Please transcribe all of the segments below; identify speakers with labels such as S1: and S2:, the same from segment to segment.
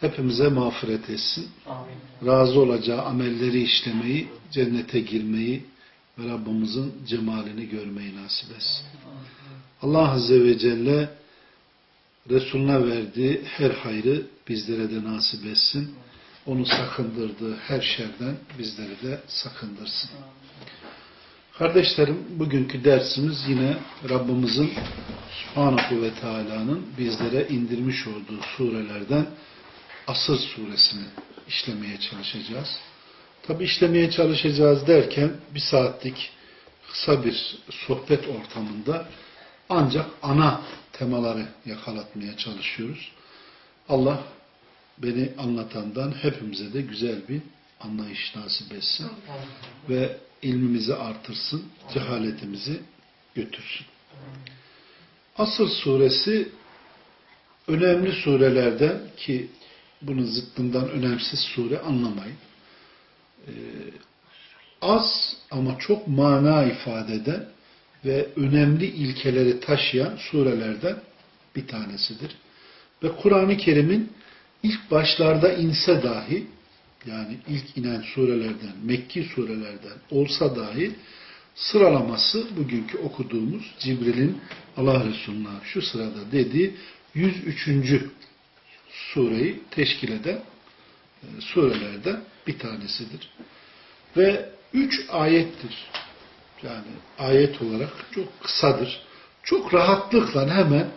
S1: hepimize mağfiret etsin. Amin. Razı olacağı amelleri işlemeyi, cennete girmeyi ve Rabbimizin cemalini görmeyi nasip etsin. Allah Azze ve Celle Resulüne verdiği her hayrı bizlere de nasip etsin. Onu sakındırdığı her şerden bizleri de sakındırsın. Kardeşlerim, bugünkü dersimiz yine Rabbimizin Subhanahu ve Teala'nın bizlere indirmiş olduğu surelerden Asır suresini işlemeye çalışacağız. Tabi işlemeye çalışacağız derken bir saatlik kısa bir sohbet ortamında ancak ana temaları yakalatmaya çalışıyoruz. Allah beni anlatandan hepimize de güzel bir anlayış nasip etsin. Ve ilmimizi artırsın, cehaletimizi götürsün. Asır suresi önemli surelerden ki bunun zıttından önemsiz sure anlamayın. Ee, az ama çok mana ifade eden ve önemli ilkeleri taşıyan surelerden bir tanesidir. Ve Kur'an-ı Kerim'in ilk başlarda inse dahi yani ilk inen surelerden, Mekki surelerden olsa dahi sıralaması bugünkü okuduğumuz Cibril'in Allah Resulü'ne şu sırada dediği 103 sureyi teşkil eden e, surelerden bir tanesidir. Ve üç ayettir. Yani ayet olarak çok kısadır. Çok rahatlıkla hemen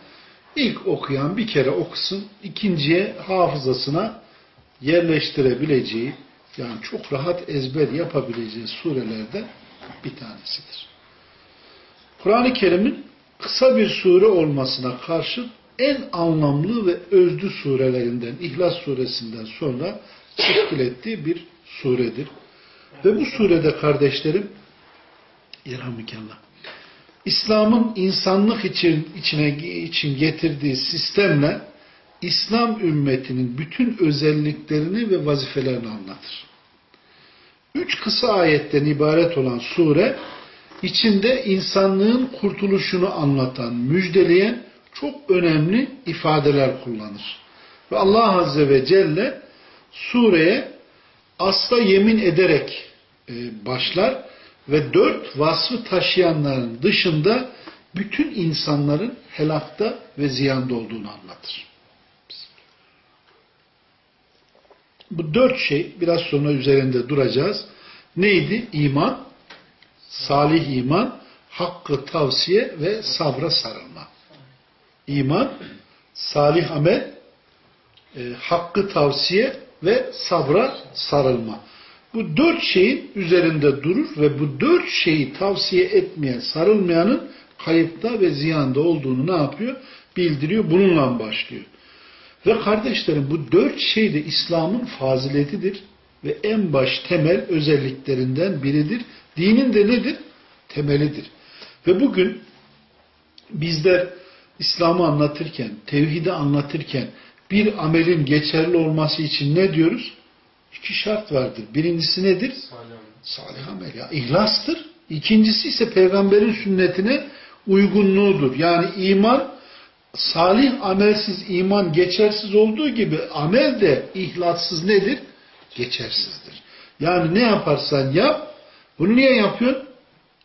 S1: ilk okuyan bir kere okusun, ikinciye hafızasına yerleştirebileceği, yani çok rahat ezber yapabileceği surelerden bir tanesidir. Kur'an-ı Kerim'in kısa bir sure olmasına karşı en anlamlı ve özlü surelerinden, İhlas suresinden sonra teşkil ettiği bir suredir. Ve bu surede kardeşlerim, Yerhamdülillah, İslam'ın insanlık için, içine, için getirdiği sistemle İslam ümmetinin bütün özelliklerini ve vazifelerini anlatır. Üç kısa ayetten ibaret olan sure, içinde insanlığın kurtuluşunu anlatan, müjdeleyen çok önemli ifadeler kullanır. Ve Allah Azze ve Celle sureye asla yemin ederek e, başlar ve dört vasfı taşıyanların dışında bütün insanların helakta ve ziyanda olduğunu anlatır. Bu dört şey biraz sonra üzerinde duracağız. Neydi? İman, salih iman, hakkı tavsiye ve sabra sarılma iman, salih amel, e, hakkı tavsiye ve sabra sarılma. Bu dört şeyin üzerinde durur ve bu dört şeyi tavsiye etmeyen, sarılmayanın kayıpta ve ziyanda olduğunu ne yapıyor? Bildiriyor. Bununla başlıyor. Ve kardeşlerim bu dört şey de İslam'ın faziletidir ve en baş temel özelliklerinden biridir. Dinin de nedir? Temelidir. Ve bugün bizler İslam'ı anlatırken, tevhidi anlatırken bir amelin geçerli olması için ne diyoruz? İki şart vardır. Birincisi nedir? Salih, Salih amel. Ya, ihlastır. İkincisi ise peygamberin sünnetine uygunluğudur. Yani iman salih amelsiz iman geçersiz olduğu gibi amel de ihlassız nedir? Geçersizdir. Yani ne yaparsan yap bunu niye yapıyorsun?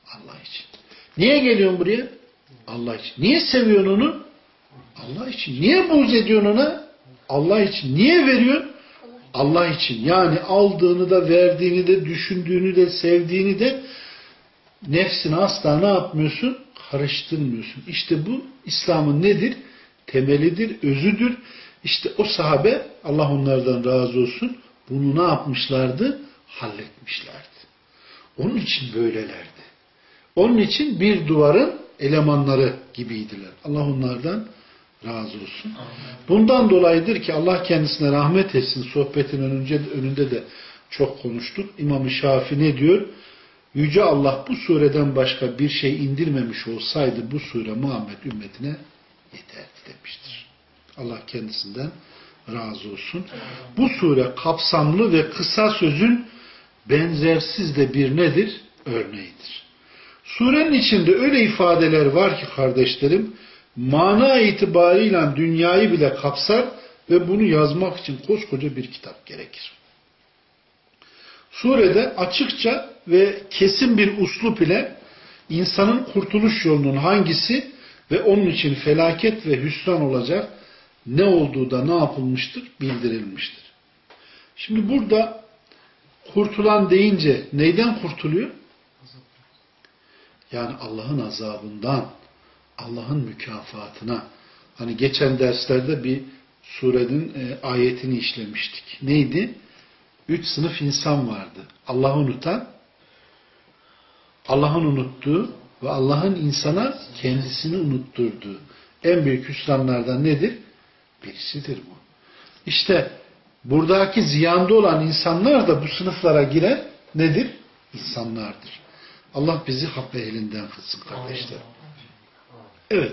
S1: Allah için. Niye geliyorsun buraya? Allah için. Niye seviyorsun onu? Allah için. Niye buğz ediyorsun ona? Allah için. Niye veriyorsun? Allah için. Yani aldığını da, verdiğini de, düşündüğünü de, sevdiğini de nefsini asla ne yapmıyorsun? Karıştırmıyorsun. İşte bu İslam'ın nedir? Temelidir, özüdür. İşte o sahabe Allah onlardan razı olsun bunu ne yapmışlardı? Halletmişlerdi. Onun için böylelerdi. Onun için bir duvarın elemanları gibiydiler. Allah onlardan razı olsun. Bundan dolayıdır ki Allah kendisine rahmet etsin. Sohbetin önünde, önünde de çok konuştuk. İmam-ı Şafi ne diyor? Yüce Allah bu sureden başka bir şey indirmemiş olsaydı bu sure Muhammed ümmetine yeterdi demiştir. Allah kendisinden razı olsun. Bu sure kapsamlı ve kısa sözün benzersiz de bir nedir? Örneğidir. Surenin içinde öyle ifadeler var ki kardeşlerim, mana itibarıyla dünyayı bile kapsar ve bunu yazmak için koskoca bir kitap gerekir. Surede açıkça ve kesin bir uslup ile insanın kurtuluş yolunun hangisi ve onun için felaket ve hüsran olacak ne olduğu da ne yapılmıştır? Bildirilmiştir. Şimdi burada kurtulan deyince neyden kurtuluyor? Yani Allah'ın azabından, Allah'ın mükafatına. Hani geçen derslerde bir surenin e, ayetini işlemiştik. Neydi? Üç sınıf insan vardı. Allah'ı unutan, Allah'ın unuttuğu ve Allah'ın insana kendisini unutturduğu en büyük hüsranlardan nedir? Birisidir bu. İşte buradaki ziyanda olan insanlar da bu sınıflara giren nedir? İnsanlardır. Allah bizi hak elinden kılsın kardeşler. Evet.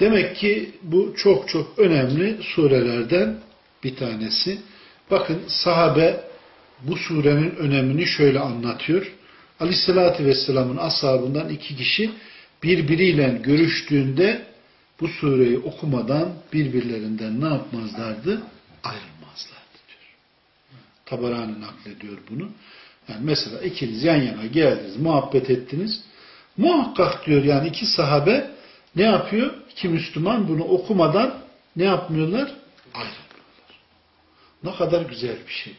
S1: Demek ki bu çok çok önemli surelerden bir tanesi. Bakın sahabe bu surenin önemini şöyle anlatıyor. Aleyhissalatü Vesselam'ın ashabından iki kişi birbiriyle görüştüğünde bu sureyi okumadan birbirlerinden ne yapmazlardı? Ayrılmazlardı diyor. Tabarani naklediyor bunu. Yani mesela ikiniz yan yana geldiniz, muhabbet ettiniz. Muhakkak diyor yani iki sahabe ne yapıyor? İki Müslüman bunu okumadan ne yapmıyorlar? Ayrılmıyorlar. Ne kadar güzel bir şey.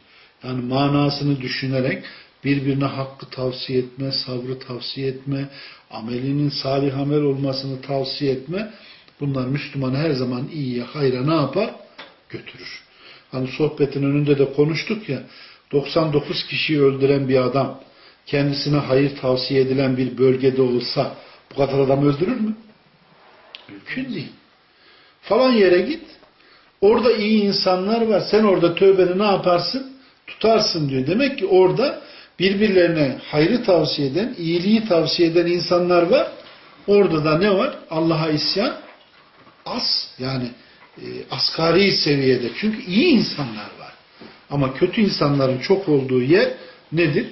S1: Yani manasını düşünerek birbirine hakkı tavsiye etme, sabrı tavsiye etme, amelinin salih amel olmasını tavsiye etme. Bunlar Müslümanı her zaman iyiye, hayra ne yapar? Götürür. Hani sohbetin önünde de konuştuk ya, 99 kişiyi öldüren bir adam, kendisine hayır tavsiye edilen bir bölgede olsa, bu kadar adam öldürür mü? Mümkün değil. Falan yere git, orada iyi insanlar var, sen orada tövbeni ne yaparsın? Tutarsın diyor. Demek ki orada birbirlerine hayrı tavsiye eden, iyiliği tavsiye eden insanlar var. Orada da ne var? Allah'a isyan az. Yani e, asgari seviyede. Çünkü iyi insanlar var. Ama kötü insanların çok olduğu yer nedir?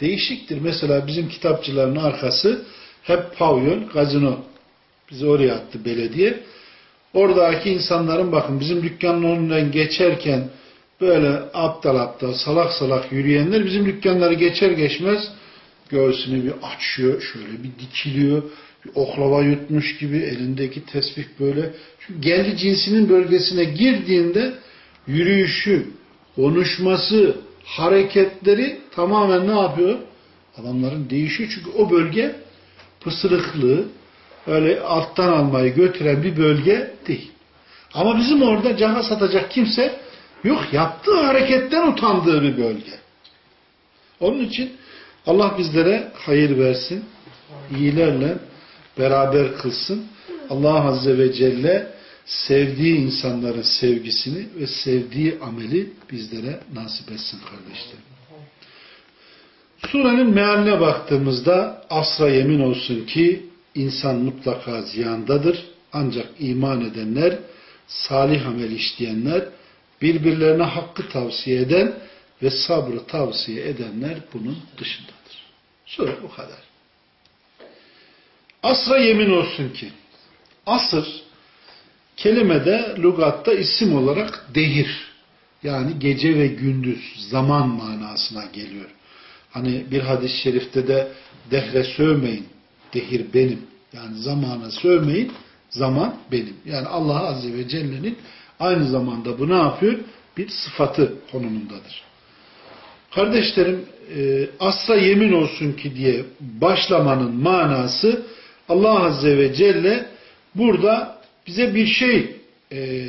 S1: Değişiktir. Mesela bizim kitapçıların arkası hep pavyon, gazino. Bizi oraya attı belediye. Oradaki insanların bakın bizim dükkanın önünden geçerken böyle aptal aptal, salak salak yürüyenler bizim dükkanları geçer geçmez göğsünü bir açıyor, şöyle bir dikiliyor, bir oklava yutmuş gibi elindeki tesbih böyle. Çünkü geldi cinsinin bölgesine girdiğinde yürüyüşü, konuşması, hareketleri tamamen ne yapıyor? Adamların değişiyor çünkü o bölge pısırıklığı, öyle alttan almayı götüren bir bölge değil. Ama bizim orada cana satacak kimse Yok yaptığı hareketten utandığı bir bölge. Onun için Allah bizlere hayır versin. iyilerle beraber kılsın. Allah Azze ve Celle sevdiği insanların sevgisini ve sevdiği ameli bizlere nasip etsin kardeşlerim. Surenin mealine baktığımızda asra yemin olsun ki insan mutlaka ziyandadır. Ancak iman edenler, salih amel işleyenler birbirlerine hakkı tavsiye eden ve sabrı tavsiye edenler bunun dışındadır. Sure bu kadar. Asra yemin olsun ki asır kelimede lugatta isim olarak dehir yani gece ve gündüz zaman manasına geliyor. Hani bir hadis-i şerifte de dehre sövmeyin dehir benim yani zamana sövmeyin zaman benim. Yani Allah Azze ve Celle'nin aynı zamanda bu ne yapıyor? Bir sıfatı konumundadır. Kardeşlerim e, asra yemin olsun ki diye başlamanın manası Allah Azze ve Celle burada bize bir şey e,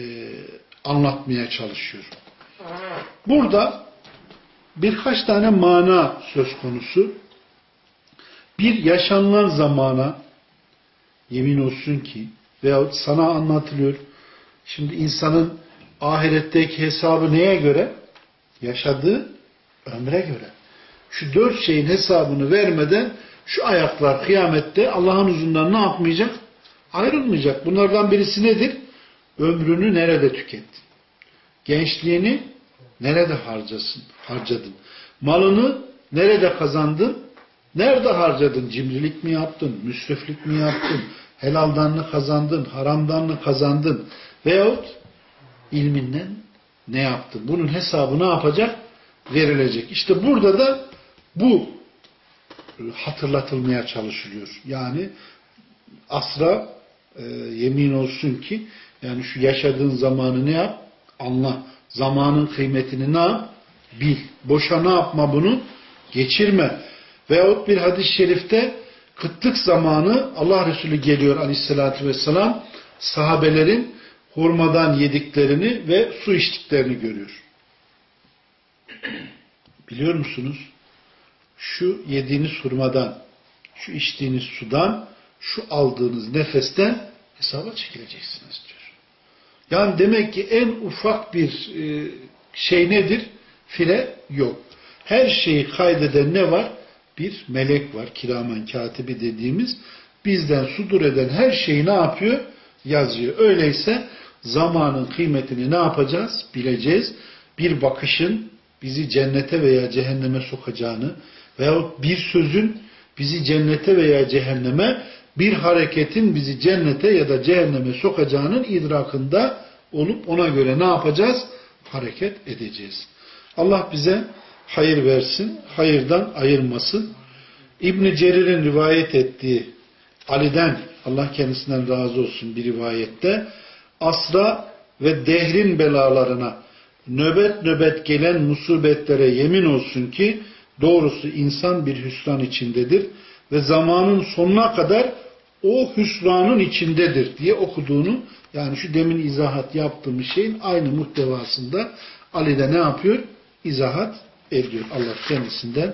S1: anlatmaya çalışıyor. Burada birkaç tane mana söz konusu. Bir yaşanılan zamana yemin olsun ki veyahut sana anlatılıyor. Şimdi insanın ahiretteki hesabı neye göre? Yaşadığı ömre göre. Şu dört şeyin hesabını vermeden şu ayaklar kıyamette Allah'ın huzurundan ne yapmayacak? Ayrılmayacak. Bunlardan birisi nedir? Ömrünü nerede tükettin? Gençliğini nerede harcasın, harcadın? Malını nerede kazandın? Nerede harcadın? Cimrilik mi yaptın? Müsriflik mi yaptın? Helaldan mı kazandın? Haramdan mı kazandın? Veyahut ilminden ne yaptın? Bunun hesabı ne yapacak? Verilecek. İşte burada da bu hatırlatılmaya çalışılıyor. Yani asra e, yemin olsun ki yani şu yaşadığın zamanı ne yap? Anla. Zamanın kıymetini ne yap? Bil. Boşa ne yapma bunu? Geçirme. Veyahut bir hadis-i şerifte kıtlık zamanı Allah Resulü geliyor aleyhissalatü vesselam sahabelerin hurmadan yediklerini ve su içtiklerini görüyor. Biliyor musunuz? Şu yediğiniz hurmadan, şu içtiğiniz sudan, şu aldığınız nefesten hesaba çekileceksiniz diyor. Yani demek ki en ufak bir e, şey nedir? File yok. Her şeyi kaydeden ne var? Bir melek var. Kiramen katibi dediğimiz. Bizden sudur eden her şeyi ne yapıyor? Yazıyor. Öyleyse zamanın kıymetini ne yapacağız? Bileceğiz. Bir bakışın bizi cennete veya cehenneme sokacağını veyahut bir sözün bizi cennete veya cehenneme bir hareketin bizi cennete ya da cehenneme sokacağının idrakında olup ona göre ne yapacağız? Hareket edeceğiz. Allah bize hayır versin, hayırdan ayırmasın. İbn Cerir'in rivayet ettiği Ali'den Allah kendisinden razı olsun bir rivayette asra ve dehrin belalarına nöbet nöbet gelen musibetlere yemin olsun ki doğrusu insan bir hüsran içindedir ve zamanın sonuna kadar o hüsranın içindedir diye okuduğunu yani şu demin izahat yaptığımız şeyin aynı muhtevasında Ali de ne yapıyor? İzahat ediyor. Allah kendisinden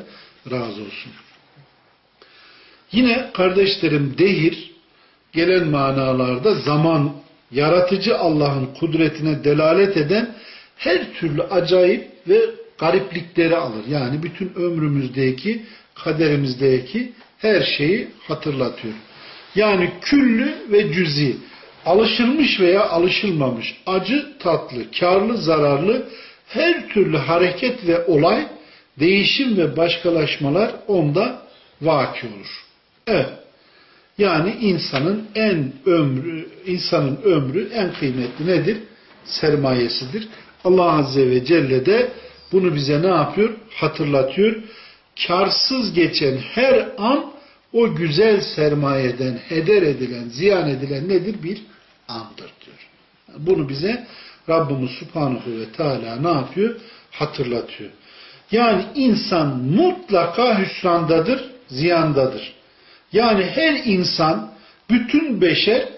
S1: razı olsun. Yine kardeşlerim dehir gelen manalarda zaman yaratıcı Allah'ın kudretine delalet eden her türlü acayip ve gariplikleri alır. Yani bütün ömrümüzdeki, kaderimizdeki her şeyi hatırlatıyor. Yani küllü ve cüzi, alışılmış veya alışılmamış, acı, tatlı, karlı, zararlı her türlü hareket ve olay, değişim ve başkalaşmalar onda vaki olur. Evet. Yani insanın en ömrü, insanın ömrü en kıymetli nedir? Sermayesidir. Allah Azze ve Celle de bunu bize ne yapıyor? Hatırlatıyor. Karsız geçen her an o güzel sermayeden heder edilen, ziyan edilen nedir? Bir andır diyor. Bunu bize Rabbimiz Subhanahu ve Teala ne yapıyor? Hatırlatıyor. Yani insan mutlaka hüsrandadır, ziyandadır. Yani her insan, bütün beşer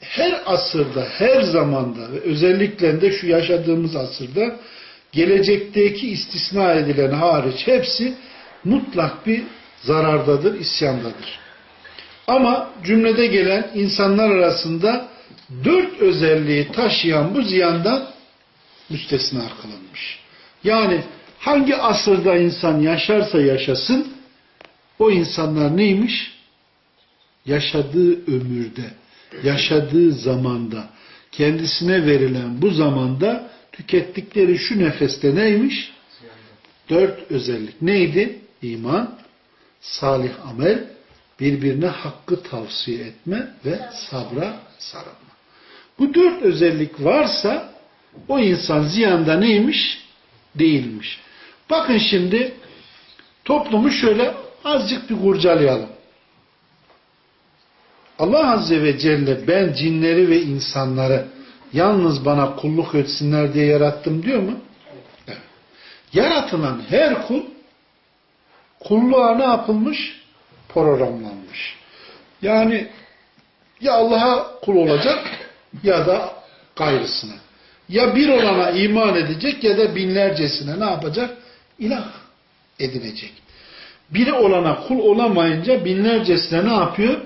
S1: her asırda, her zamanda ve özellikle de şu yaşadığımız asırda gelecekteki istisna edilen hariç hepsi mutlak bir zarardadır, isyandadır. Ama cümlede gelen insanlar arasında dört özelliği taşıyan bu ziyandan müstesna kılınmış. Yani hangi asırda insan yaşarsa yaşasın o insanlar neymiş? Yaşadığı ömürde, yaşadığı zamanda, kendisine verilen bu zamanda tükettikleri şu nefeste neymiş? Dört özellik. Neydi? İman, salih amel, birbirine hakkı tavsiye etme ve sabra sarılma. Bu dört özellik varsa o insan ziyanda neymiş? Değilmiş. Bakın şimdi toplumu şöyle azıcık bir kurcalayalım. Allah Azze ve Celle ben cinleri ve insanları yalnız bana kulluk etsinler diye yarattım diyor mu? Evet. Yaratılan her kul kulluğa ne yapılmış? Programlanmış. Yani ya Allah'a kul olacak ya da gayrısına. Ya bir olana iman edecek ya da binlercesine ne yapacak? İlah edinecek. Biri olana kul olamayınca binlercesine ne yapıyor?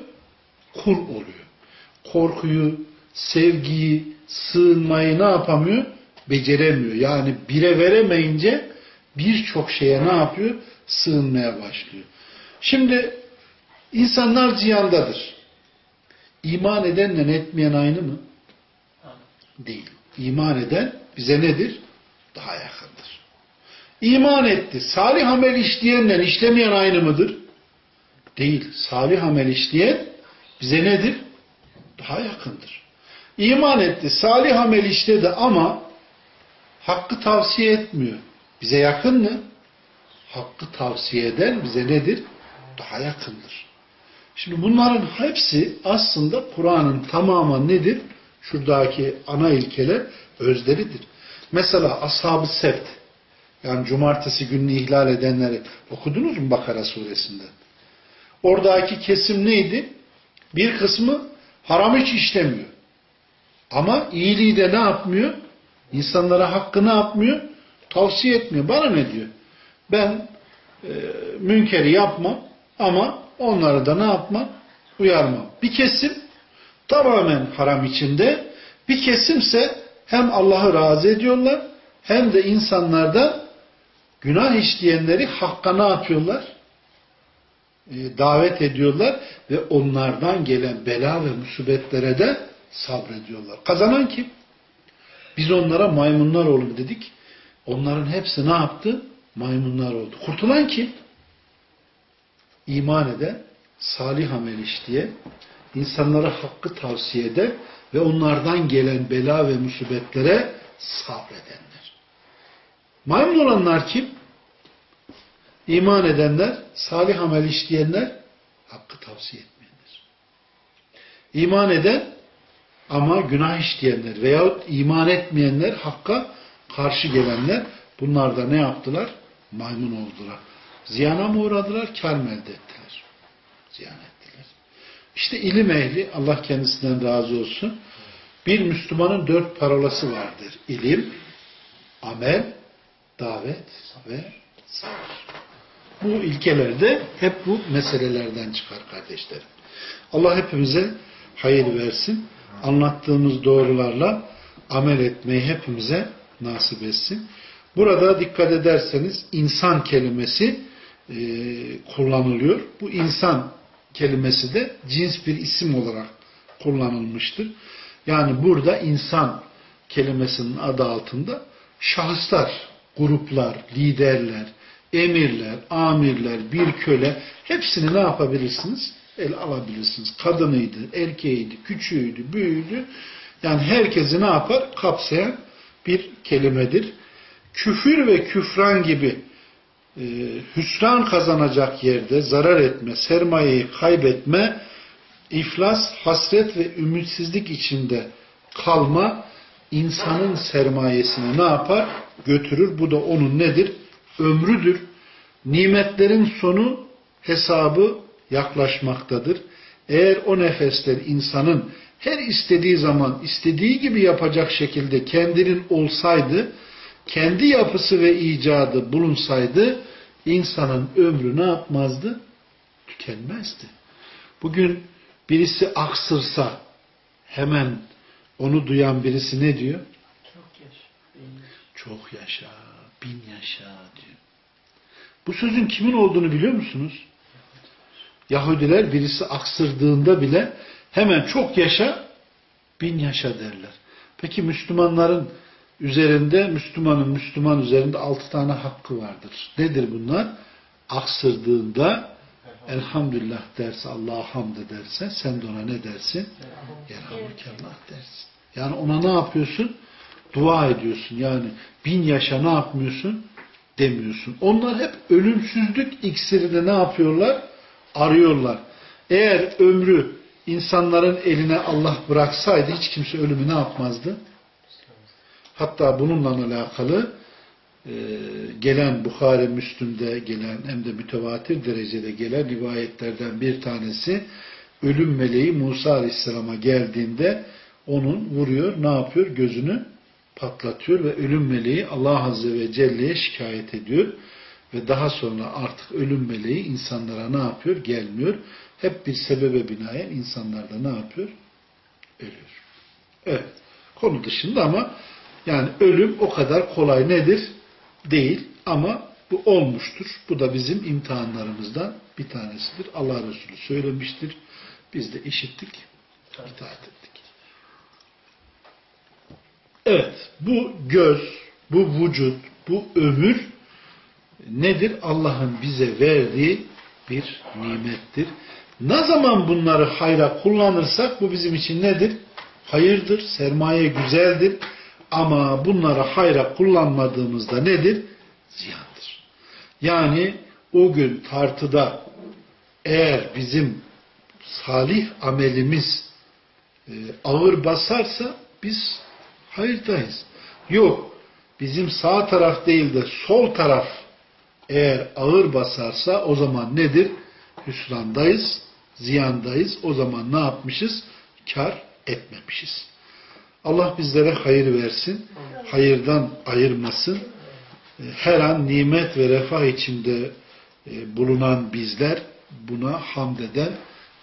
S1: Kul oluyor. Korkuyu, sevgiyi, sığınmayı ne yapamıyor? Beceremiyor. Yani bire veremeyince birçok şeye ne yapıyor? Sığınmaya başlıyor. Şimdi insanlar ziyandadır. İman edenle etmeyen aynı mı? Değil. İman eden bize nedir? Daha yakındır. İman etti. Salih amel işleyenle işlemeyen aynı mıdır? Değil. Salih amel işleyen bize nedir? Daha yakındır. İman etti. Salih amel işledi ama hakkı tavsiye etmiyor. Bize yakın mı? Hakkı tavsiye eden bize nedir? Daha yakındır. Şimdi bunların hepsi aslında Kur'an'ın tamamı nedir? Şuradaki ana ilkeler özleridir. Mesela Ashab-ı Sebt yani cumartesi gününü ihlal edenleri okudunuz mu Bakara suresinde? Oradaki kesim neydi? Bir kısmı haram hiç işlemiyor. Ama iyiliği de ne yapmıyor? İnsanlara hakkı ne yapmıyor? Tavsiye etmiyor. Bana ne diyor? Ben e, münkeri yapmam ama onları da ne yapmam? Uyarmam. Bir kesim tamamen haram içinde, bir kesimse hem Allah'ı razı ediyorlar hem de insanlarda günah işleyenleri hakka ne yapıyorlar? E, davet ediyorlar ve onlardan gelen bela ve musibetlere de sabrediyorlar. Kazanan kim? Biz onlara maymunlar olun dedik. Onların hepsi ne yaptı? Maymunlar oldu. Kurtulan kim? İman eden, salih amel işleyen, insanlara hakkı tavsiye eden ve onlardan gelen bela ve musibetlere sabredenler. Maymun olanlar kim? İman edenler, salih amel işleyenler, hakkı tavsiye etmeyenler. İman eden ama günah işleyenler veyahut iman etmeyenler, hakka karşı gelenler, bunlar da ne yaptılar? Maymun oldular. Ziyana mı uğradılar? Kar mı elde ettiler? Ziyan ettiler. İşte ilim ehli, Allah kendisinden razı olsun, bir Müslümanın dört parolası vardır. İlim, amel, davet ve sabır. Bu ilkelerde hep bu meselelerden çıkar kardeşlerim. Allah hepimize hayır versin. Anlattığımız doğrularla amel etmeyi hepimize nasip etsin. Burada dikkat ederseniz insan kelimesi e, kullanılıyor. Bu insan kelimesi de cins bir isim olarak kullanılmıştır. Yani burada insan kelimesinin adı altında şahıslar, gruplar, liderler, emirler, amirler, bir köle hepsini ne yapabilirsiniz? El alabilirsiniz. Kadınıydı, erkeğiydi, küçüğüydü, büyüğüydü. Yani herkesi ne yapar? Kapsayan bir kelimedir. Küfür ve küfran gibi e, hüsran kazanacak yerde zarar etme, sermayeyi kaybetme, iflas, hasret ve ümitsizlik içinde kalma insanın sermayesini ne yapar? Götürür. Bu da onun nedir? Ömrüdür. Nimetlerin sonu hesabı yaklaşmaktadır. Eğer o nefesler insanın her istediği zaman istediği gibi yapacak şekilde kendinin olsaydı, kendi yapısı ve icadı bulunsaydı, insanın ömrü ne yapmazdı? Tükenmezdi. Bugün birisi aksırsa hemen onu duyan birisi ne diyor?
S2: Çok yaşa.
S1: Çok yaşa, bin yaşa diyor. Bu sözün kimin olduğunu biliyor musunuz? Yahudiler birisi aksırdığında bile hemen çok yaşa, bin yaşa derler. Peki Müslümanların üzerinde, Müslümanın Müslüman üzerinde altı tane hakkı vardır. Nedir bunlar? Aksırdığında elhamdülillah derse, Allah'a hamd ederse, sen de ona ne dersin? Yerhamdülillah dersin. Yani ona ne yapıyorsun? Dua ediyorsun. Yani bin yaşa ne yapmıyorsun? Demiyorsun. Onlar hep ölümsüzlük iksirini ne yapıyorlar? Arıyorlar. Eğer ömrü insanların eline Allah bıraksaydı hiç kimse ölümü ne yapmazdı? Hatta bununla alakalı e, gelen Bukhari Müslüm'de gelen hem de mütevatir derecede gelen rivayetlerden bir tanesi ölüm meleği Musa Aleyhisselam'a geldiğinde onun vuruyor, ne yapıyor? Gözünü patlatıyor ve ölüm meleği Allah Azze ve Celle'ye şikayet ediyor. Ve daha sonra artık ölüm meleği insanlara ne yapıyor? Gelmiyor. Hep bir sebebe binaen insanlar da ne yapıyor? Ölüyor. Evet. Konu dışında ama yani ölüm o kadar kolay nedir? Değil. Ama bu olmuştur. Bu da bizim imtihanlarımızdan bir tanesidir. Allah Resulü söylemiştir. Biz de işittik, itaat ettik. Evet, bu göz, bu vücut, bu ömür nedir? Allah'ın bize verdiği bir nimettir. Ne zaman bunları hayra kullanırsak bu bizim için nedir? Hayırdır, sermaye güzeldir. Ama bunları hayra kullanmadığımızda nedir? Ziyandır. Yani o gün tartıda eğer bizim salih amelimiz e, ağır basarsa biz hayırdayız. Yok, bizim sağ taraf değil de sol taraf eğer ağır basarsa o zaman nedir? Hüsrandayız, ziyandayız. O zaman ne yapmışız? Kar etmemişiz. Allah bizlere hayır versin, hayırdan ayırmasın. E, her an nimet ve refah içinde e, bulunan bizler buna hamd eden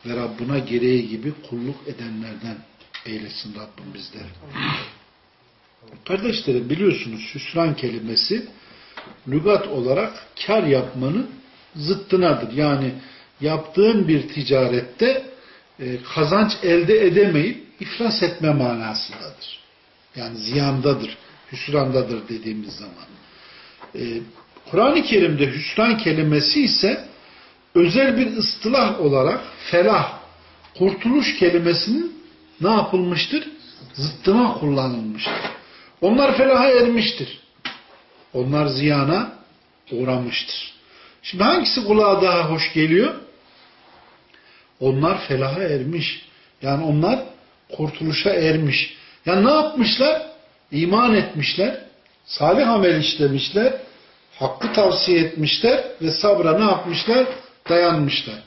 S1: ve Rabbına gereği gibi kulluk edenlerden eylesin Rabbim bizleri. Kardeşlerim biliyorsunuz hüsran kelimesi lügat olarak kar yapmanın zıttınadır. Yani yaptığın bir ticarette e, kazanç elde edemeyip iflas etme manasındadır. Yani ziyandadır, hüsrandadır dediğimiz zaman. E, Kur'an-ı Kerim'de hüsran kelimesi ise özel bir ıstılah olarak felah, kurtuluş kelimesinin ne yapılmıştır? Zıttına kullanılmıştır. Onlar felaha ermiştir. Onlar ziyana uğramıştır. Şimdi hangisi kulağa daha hoş geliyor? Onlar felaha ermiş. Yani onlar kurtuluşa ermiş. Yani ne yapmışlar? İman etmişler, salih amel işlemişler, hakkı tavsiye etmişler ve sabra ne yapmışlar? Dayanmışlar.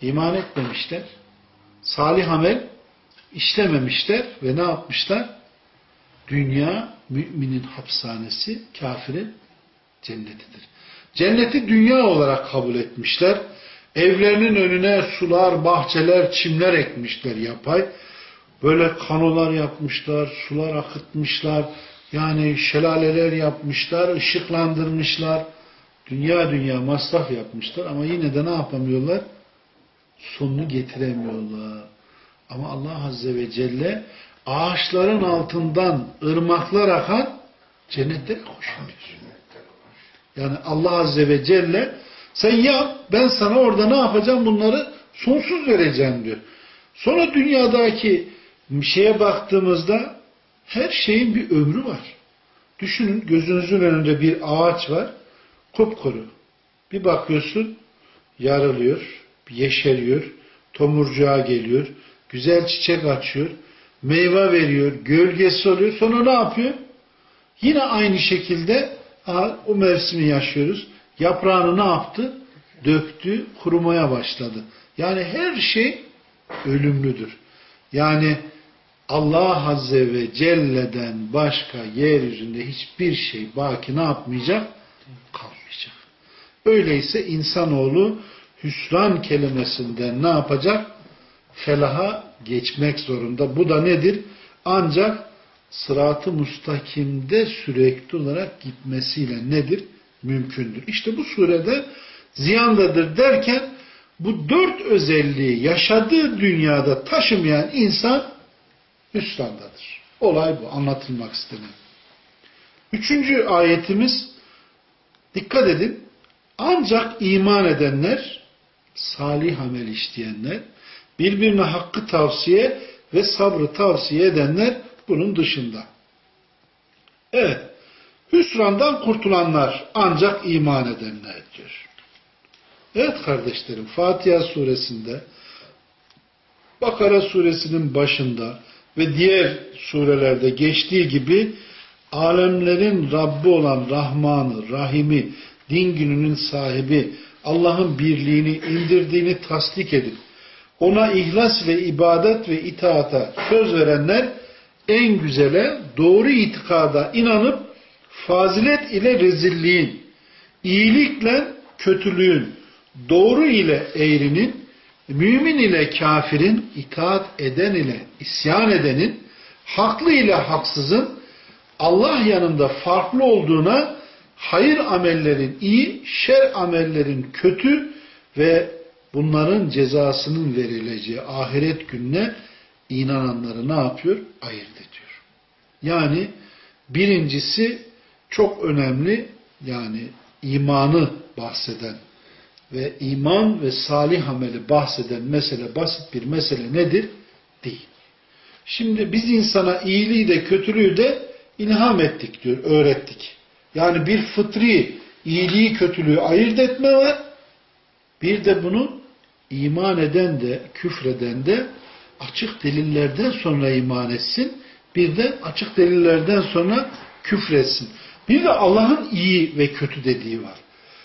S1: İman etmemişler, salih amel işlememişler ve ne yapmışlar? Dünya müminin hapishanesi, kafirin cennetidir. Cenneti dünya olarak kabul etmişler. Evlerinin önüne sular, bahçeler, çimler ekmişler yapay. Böyle kanolar yapmışlar, sular akıtmışlar. Yani şelaleler yapmışlar, ışıklandırmışlar. Dünya dünya masraf yapmışlar ama yine de ne yapamıyorlar? Sonunu getiremiyorlar. Ama Allah Azze ve Celle ağaçların altından ırmaklar akan cennette koşuyor. Yani Allah Azze ve Celle sen yap ben sana orada ne yapacağım bunları sonsuz vereceğim diyor. Sonra dünyadaki şeye baktığımızda her şeyin bir ömrü var. Düşünün gözünüzün önünde bir ağaç var. Kupkuru. Bir bakıyorsun yarılıyor, yeşeriyor, tomurcuğa geliyor, güzel çiçek açıyor, meyve veriyor, gölgesi oluyor. Sonra ne yapıyor? Yine aynı şekilde o mevsimi yaşıyoruz. Yaprağını ne yaptı? Döktü, kurumaya başladı. Yani her şey ölümlüdür. Yani Allah Azze ve Celle'den başka yeryüzünde hiçbir şey baki ne yapmayacak? Kalmayacak. Öyleyse insanoğlu hüsran kelimesinden ne yapacak? Felaha geçmek zorunda. Bu da nedir? Ancak sıratı mustakimde sürekli olarak gitmesiyle nedir? Mümkündür. İşte bu surede ziyandadır derken bu dört özelliği yaşadığı dünyada taşımayan insan hüsrandadır. Olay bu. Anlatılmak istenen. Üçüncü ayetimiz dikkat edin. Ancak iman edenler, salih amel işleyenler, birbirine hakkı tavsiye ve sabrı tavsiye edenler bunun dışında. Evet. Hüsrandan kurtulanlar ancak iman edenler diyor. Evet kardeşlerim Fatiha suresinde Bakara suresinin başında ve diğer surelerde geçtiği gibi alemlerin Rabbi olan Rahman'ı, Rahim'i, din gününün sahibi, Allah'ın birliğini, indirdiğini tasdik edip, ona ihlas ve ibadet ve itaata söz verenler en güzele doğru itikada inanıp fazilet ile rezilliğin, iyilikle kötülüğün, doğru ile eğrinin, mümin ile kafirin, itaat eden ile isyan edenin, haklı ile haksızın Allah yanında farklı olduğuna hayır amellerin iyi, şer amellerin kötü ve bunların cezasının verileceği ahiret gününe inananları ne yapıyor? Ayırt ediyor. Yani birincisi çok önemli yani imanı bahseden ve iman ve salih ameli bahseden mesele basit bir mesele nedir? Değil. Şimdi biz insana iyiliği de kötülüğü de ilham ettik diyor, öğrettik. Yani bir fıtri iyiliği kötülüğü ayırt etme var. Bir de bunu iman eden de küfreden de açık delillerden sonra iman etsin. Bir de açık delillerden sonra küfretsin. Bir de Allah'ın iyi ve kötü dediği var.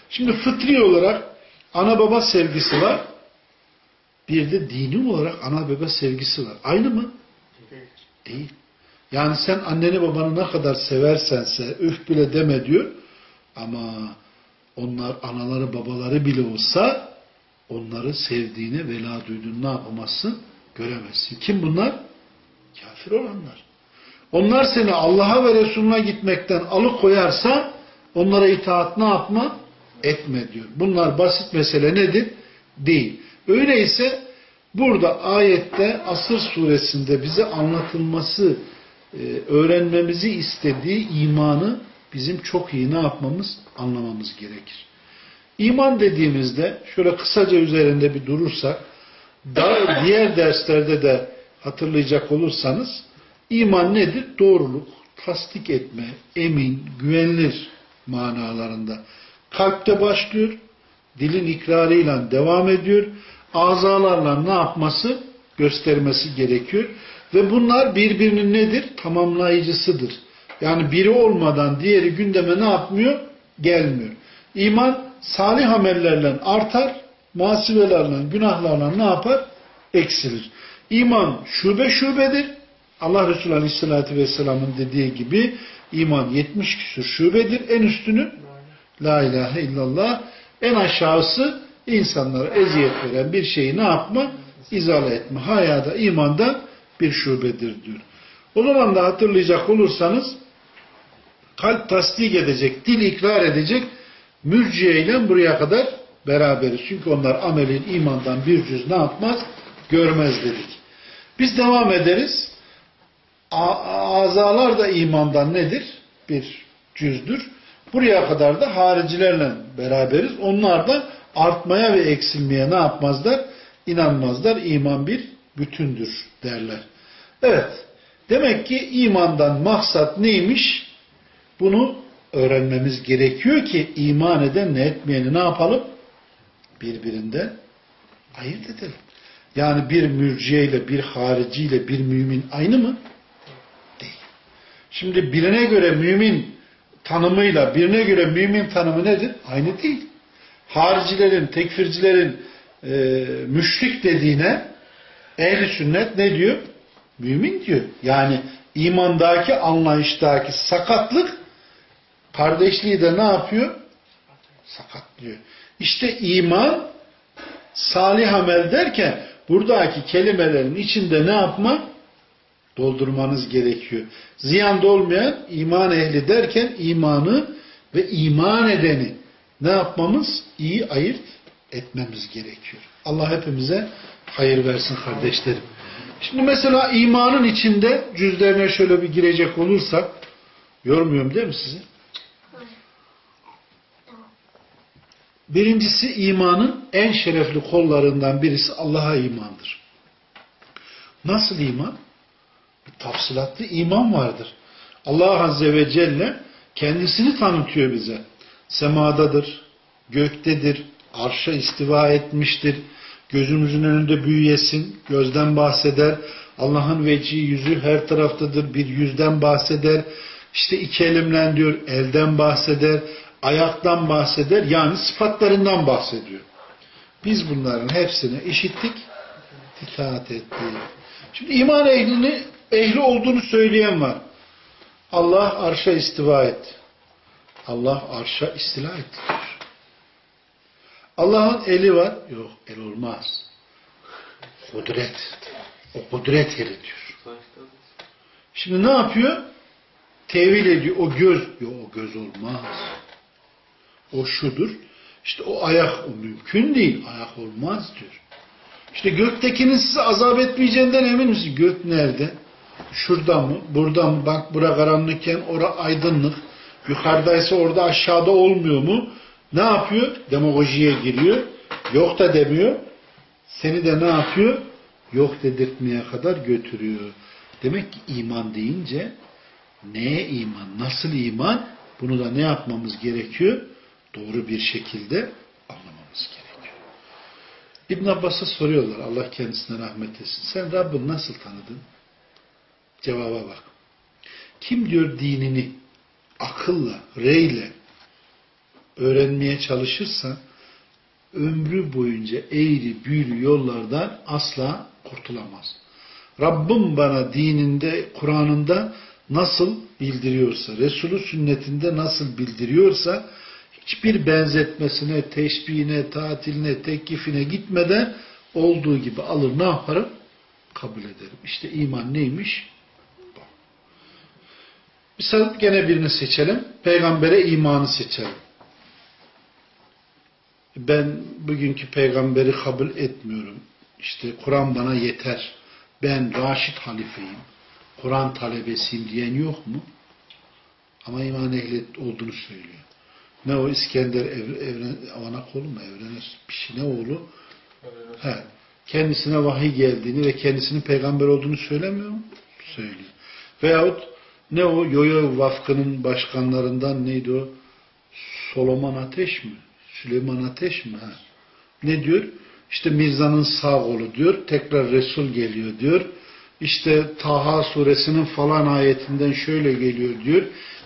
S1: Şimdi fıtri olarak ana baba sevgisi var. Bir de dini olarak ana baba sevgisi var. Aynı mı? Değil. Yani sen anneni babanı ne kadar seversense üf bile deme diyor. Ama onlar anaları babaları bile olsa onları sevdiğini, vela duyduğunu ne yapamazsın? Göremezsin. Kim bunlar? Kafir olanlar. Onlar seni Allah'a ve Resulüne gitmekten alıkoyarsa onlara itaat ne yapma? Etme diyor. Bunlar basit mesele nedir? Değil. Öyleyse burada ayette Asır suresinde bize anlatılması e, öğrenmemizi istediği imanı bizim çok iyi ne yapmamız? Anlamamız gerekir. İman dediğimizde şöyle kısaca üzerinde bir durursak daha diğer derslerde de hatırlayacak olursanız iman nedir? Doğruluk, tasdik etme, emin, güvenilir manalarında. Kalpte başlıyor, dilin ikrarıyla devam ediyor, azalarla ne yapması? Göstermesi gerekiyor. Ve bunlar birbirinin nedir? Tamamlayıcısıdır. Yani biri olmadan diğeri gündeme ne yapmıyor? Gelmiyor. İman salih amellerle artar, masivelerle, günahlarla ne yapar? Eksilir. İman şube şubedir. Allah Resulü Aleyhisselatü Vesselam'ın dediği gibi iman 70 küsur şubedir. En üstünü La ilahe illallah. En aşağısı insanlara eziyet veren bir şeyi ne yapma? İzale etme. Hayada, imanda bir şubedir diyor. O zaman da hatırlayacak olursanız kalp tasdik edecek, dil ikrar edecek mürciye ile buraya kadar beraberiz. Çünkü onlar amelin imandan bir cüz ne yapmaz? Görmez dedik. Biz devam ederiz. azalar da imandan nedir? Bir cüzdür. Buraya kadar da haricilerle beraberiz. Onlar da artmaya ve eksilmeye ne yapmazlar? İnanmazlar. İman bir bütündür derler. Evet. Demek ki imandan maksat neymiş? Bunu öğrenmemiz gerekiyor ki iman eden ne etmeyeni ne yapalım? Birbirinden ayırt edelim. Yani bir mürciye ile bir harici ile bir mümin aynı mı? Değil. Şimdi birine göre mümin tanımıyla birine göre mümin tanımı nedir? Aynı değil. Haricilerin, tekfircilerin e, müşrik dediğine ehli sünnet ne diyor? Mümin diyor. Yani imandaki anlayıştaki sakatlık kardeşliği de ne yapıyor? Sakatlıyor. İşte iman salih amel derken buradaki kelimelerin içinde ne yapma? Doldurmanız gerekiyor. Ziyan olmayan iman ehli derken imanı ve iman edeni ne yapmamız? İyi ayırt etmemiz gerekiyor. Allah hepimize hayır versin kardeşlerim. Şimdi mesela imanın içinde cüzlerine şöyle bir girecek olursak yormuyorum değil mi sizi? Birincisi imanın en şerefli kollarından birisi Allah'a imandır. Nasıl iman? Tafsilatlı iman vardır. Allah Azze ve Celle kendisini tanıtıyor bize. Semadadır, göktedir, arşa istiva etmiştir, gözümüzün önünde büyüyesin, gözden bahseder, Allah'ın vecihi yüzü her taraftadır, bir yüzden bahseder, işte iki elimle diyor elden bahseder, ayaktan bahseder yani sıfatlarından bahsediyor. Biz bunların hepsini işittik, itaat ettik. Şimdi iman ehlini, ehli olduğunu söyleyen var. Allah arşa istiva etti. Allah arşa istila etti. Allah'ın eli var. Yok el olmaz. Kudret. O kudret eli diyor. Şimdi ne yapıyor? Tevil ediyor. O göz. Yok o göz olmaz. O şudur. İşte o ayak o mümkün değil. Ayak olmaz diyor. İşte göktekinin sizi azap etmeyeceğinden emin misin? Gök nerede? Şurada mı? Burada mı? Bak bura karanlıkken ora aydınlık. Yukarıdaysa orada aşağıda olmuyor mu? Ne yapıyor? Demagojiye giriyor. Yok da demiyor. Seni de ne yapıyor? Yok dedirtmeye kadar götürüyor. Demek ki iman deyince neye iman, nasıl iman? Bunu da ne yapmamız gerekiyor? Doğru bir şekilde anlamamız gerekiyor. İbn Abbas'a soruyorlar Allah kendisine rahmet etsin. Sen Rabbini nasıl tanıdın? Cevaba bak. Kim diyor dinini akılla, reyle öğrenmeye çalışırsa ömrü boyunca eğri büğrü yollardan asla kurtulamaz. Rabbim bana dininde, Kur'an'ında nasıl bildiriyorsa, Resulü sünnetinde nasıl bildiriyorsa hiçbir benzetmesine, teşbihine, tatiline, tekkifine gitmeden olduğu gibi alır ne yaparım? Kabul ederim. İşte iman neymiş? Misal gene birini seçelim. Peygambere imanı seçelim. Ben bugünkü peygamberi kabul etmiyorum. İşte Kur'an bana yeter. Ben Raşid halifeyim. Kur'an talebesiyim diyen yok mu? Ama iman ehli olduğunu söylüyor. Ne o İskender evren, evren avanak oğlu mu? Evrener bir şey ne oğlu? He. Kendisine vahiy geldiğini ve kendisinin peygamber olduğunu söylemiyor mu? Söylüyor. Veyahut ne o Yoyo Vafkı'nın başkanlarından neydi o? Soloman Ateş mi? Süleyman Ateş mi? Ha. Ne diyor? İşte Mirza'nın sağ kolu diyor. Tekrar Resul geliyor diyor. İşte Taha suresinin falan ayetinden şöyle geliyor diyor.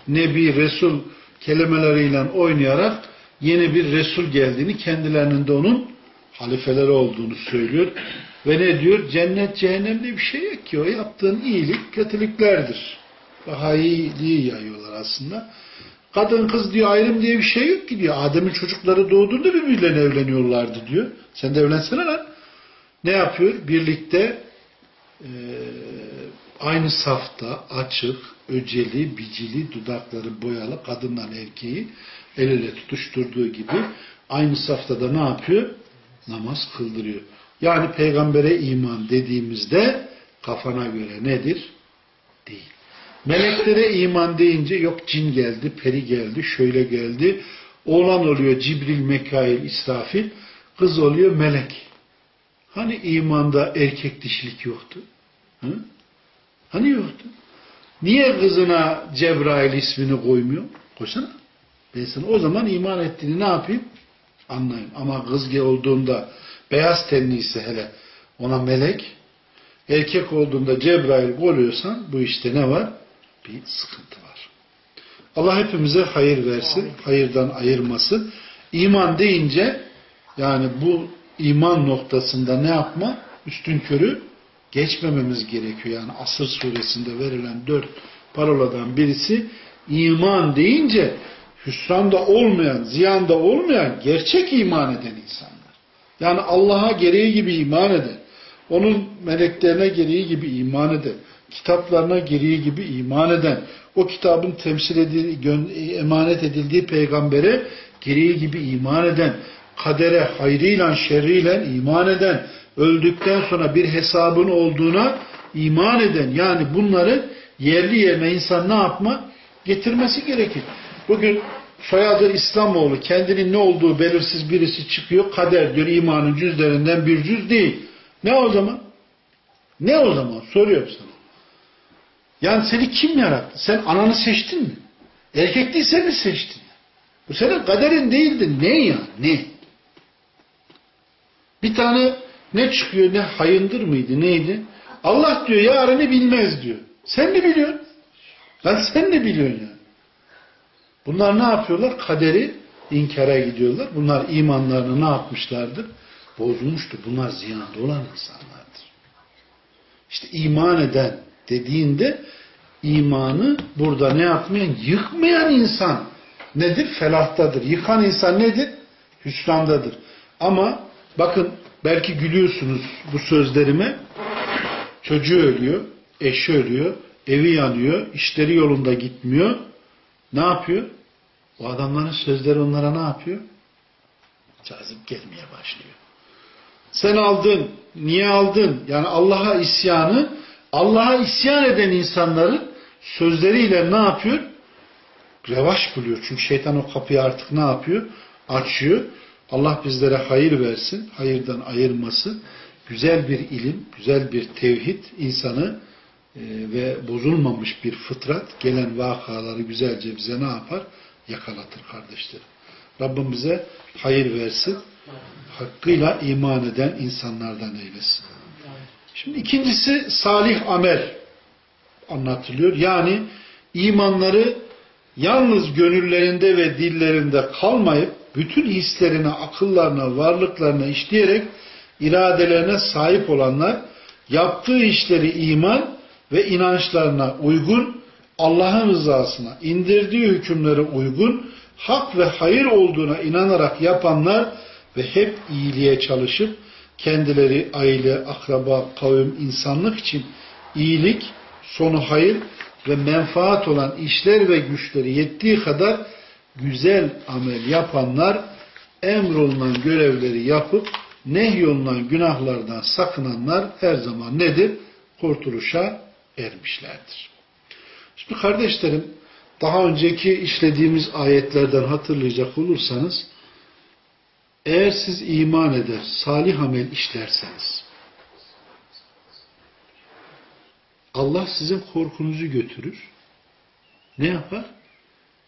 S1: Nebi, Resul kelimeleriyle oynayarak yeni bir Resul geldiğini kendilerinin de onun halifeleri olduğunu söylüyor. Ve ne diyor? Cennet cehennemde bir şey yok ki. O yaptığın iyilik kötülüklerdir. Daha iyiliği yayıyorlar aslında. Kadın kız diyor ayrım diye bir şey yok ki diyor. Adem'in çocukları doğduğunda birbirlerine evleniyorlardı diyor. Sen de evlensene lan. Ne yapıyor? Birlikte e, aynı safta açık, öceli, bicili, dudakları boyalı kadından erkeği el ele tutuşturduğu gibi aynı safta da ne yapıyor? Namaz kıldırıyor. Yani peygambere iman dediğimizde kafana göre nedir? Değil. Meleklere iman deyince yok cin geldi, peri geldi, şöyle geldi. Oğlan oluyor Cibril, Mekail, İsrafil. Kız oluyor melek. Hani imanda erkek dişlik yoktu? Hı? Hani yoktu? Niye kızına Cebrail ismini koymuyor? Koysana. Ben sana o zaman iman ettiğini ne yapayım? Anlayayım. Ama kız olduğunda beyaz tenliyse hele ona melek, erkek olduğunda Cebrail koyuyorsan bu işte ne var? Bir sıkıntı var. Allah hepimize hayır versin, hayırdan ayırmasın. İman deyince yani bu iman noktasında ne yapma? Üstün körü geçmememiz gerekiyor. Yani Asır suresinde verilen dört paroladan birisi iman deyince hüsranda olmayan, ziyanda olmayan gerçek iman eden insanlar. Yani Allah'a gereği gibi iman eden, onun meleklerine gereği gibi iman eden, kitaplarına gereği gibi iman eden, o kitabın temsil edildiği, emanet edildiği peygambere gereği gibi iman eden, kadere hayrıyla şerriyle iman eden, öldükten sonra bir hesabın olduğuna iman eden, yani bunları yerli yerine insan ne yapma? Getirmesi gerekir. Bugün soyadı İslamoğlu kendinin ne olduğu belirsiz birisi çıkıyor. Kader diyor imanın cüzlerinden bir cüz değil. Ne o zaman? Ne o zaman? Soruyorum sana. Yani seni kim yarattı? Sen ananı seçtin mi? Erkek değilse mi seçtin? Bu senin kaderin değildi. Ne ya? Ne? Bir tane ne çıkıyor ne hayındır mıydı neydi? Allah diyor yarını bilmez diyor. Sen mi biliyorsun? Lan sen ne biliyorsun ya? Bunlar ne yapıyorlar? Kaderi inkara gidiyorlar. Bunlar imanlarını ne yapmışlardır? Bozulmuştur. Bunlar ziyanda olan insanlardır. İşte iman eden dediğinde imanı burada ne yapmayan? Yıkmayan insan nedir? Felahtadır. Yıkan insan nedir? Hüsrandadır. Ama bakın belki gülüyorsunuz bu sözlerime. Çocuğu ölüyor, eşi ölüyor, evi yanıyor, işleri yolunda gitmiyor. Ne yapıyor? O adamların sözleri onlara ne yapıyor? Cazip gelmeye başlıyor. Sen aldın, niye aldın? Yani Allah'a isyanı, Allah'a isyan eden insanların sözleriyle ne yapıyor? Revaş buluyor. Çünkü şeytan o kapıyı artık ne yapıyor? Açıyor. Allah bizlere hayır versin, hayırdan ayırması, güzel bir ilim, güzel bir tevhid insanı e, ve bozulmamış bir fıtrat gelen vakaları güzelce bize ne yapar? Yakalatır kardeşlerim. Rabbim bize hayır versin, hakkıyla iman eden insanlardan eylesin. Şimdi ikincisi salih amel anlatılıyor. Yani imanları yalnız gönüllerinde ve dillerinde kalmayıp bütün hislerine, akıllarına, varlıklarına işleyerek iradelerine sahip olanlar yaptığı işleri iman ve inançlarına uygun, Allah'ın rızasına, indirdiği hükümlere uygun, hak ve hayır olduğuna inanarak yapanlar ve hep iyiliğe çalışıp kendileri, aile, akraba, kavim, insanlık için iyilik, sonu hayır ve menfaat olan işler ve güçleri yettiği kadar güzel amel yapanlar emrolunan görevleri yapıp nehyolunan günahlardan sakınanlar her zaman nedir? Kurtuluşa ermişlerdir. Şimdi kardeşlerim daha önceki işlediğimiz ayetlerden hatırlayacak olursanız eğer siz iman eder, salih amel işlerseniz Allah sizin korkunuzu götürür. Ne yapar?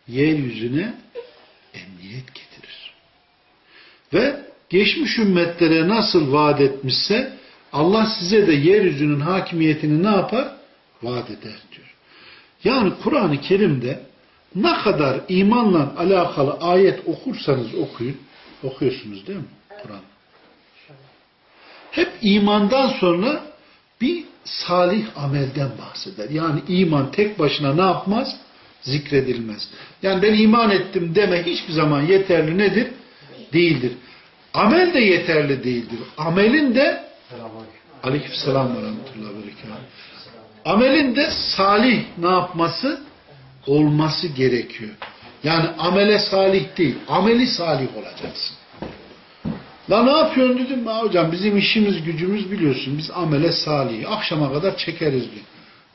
S1: Yeryüzüne emniyet getirir. Ve geçmiş ümmetlere nasıl vaat etmişse Allah size de yeryüzünün hakimiyetini ne yapar? Vaat eder diyor. Yani Kur'an-ı Kerim'de ne kadar imanla alakalı ayet okursanız okuyun, okuyorsunuz değil mi Kur'an? Hep imandan sonra bir salih amelden bahseder. Yani iman tek başına ne yapmaz? Zikredilmez. Yani ben iman ettim deme hiçbir zaman yeterli nedir? Değildir. Amel de yeterli değildir. Amelin de Aleykümselam ve rahmetullahi ve Amelin de salih ne yapması? Olması gerekiyor. Yani amele salih değil. Ameli salih olacaksın. La ne yapıyorsun dedim. Ha hocam bizim işimiz gücümüz biliyorsun. Biz amele salih. Akşama kadar çekeriz bir.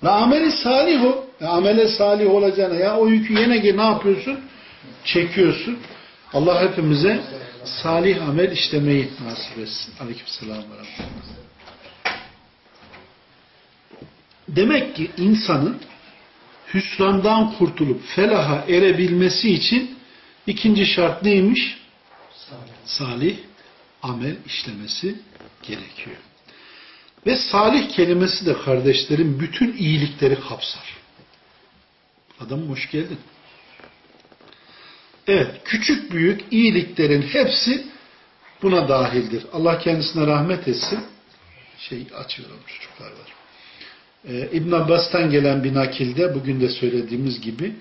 S1: La ameli salih o. E, amele salih olacağına ya o yükü yine ne yapıyorsun? Çekiyorsun. Allah hepimize salih amel işlemeyi nasip etsin. Aleykümselam ve Demek ki insanın hüsrandan kurtulup felaha erebilmesi için ikinci şart neymiş? Salih amel işlemesi gerekiyor. Ve salih kelimesi de kardeşlerim bütün iyilikleri kapsar. Adamım hoş geldin. Evet, küçük büyük iyiliklerin hepsi buna dahildir. Allah kendisine rahmet etsin. Şey açıyorum çocuklar var. Ee, İbn Abbas'tan gelen bir nakilde bugün de söylediğimiz gibi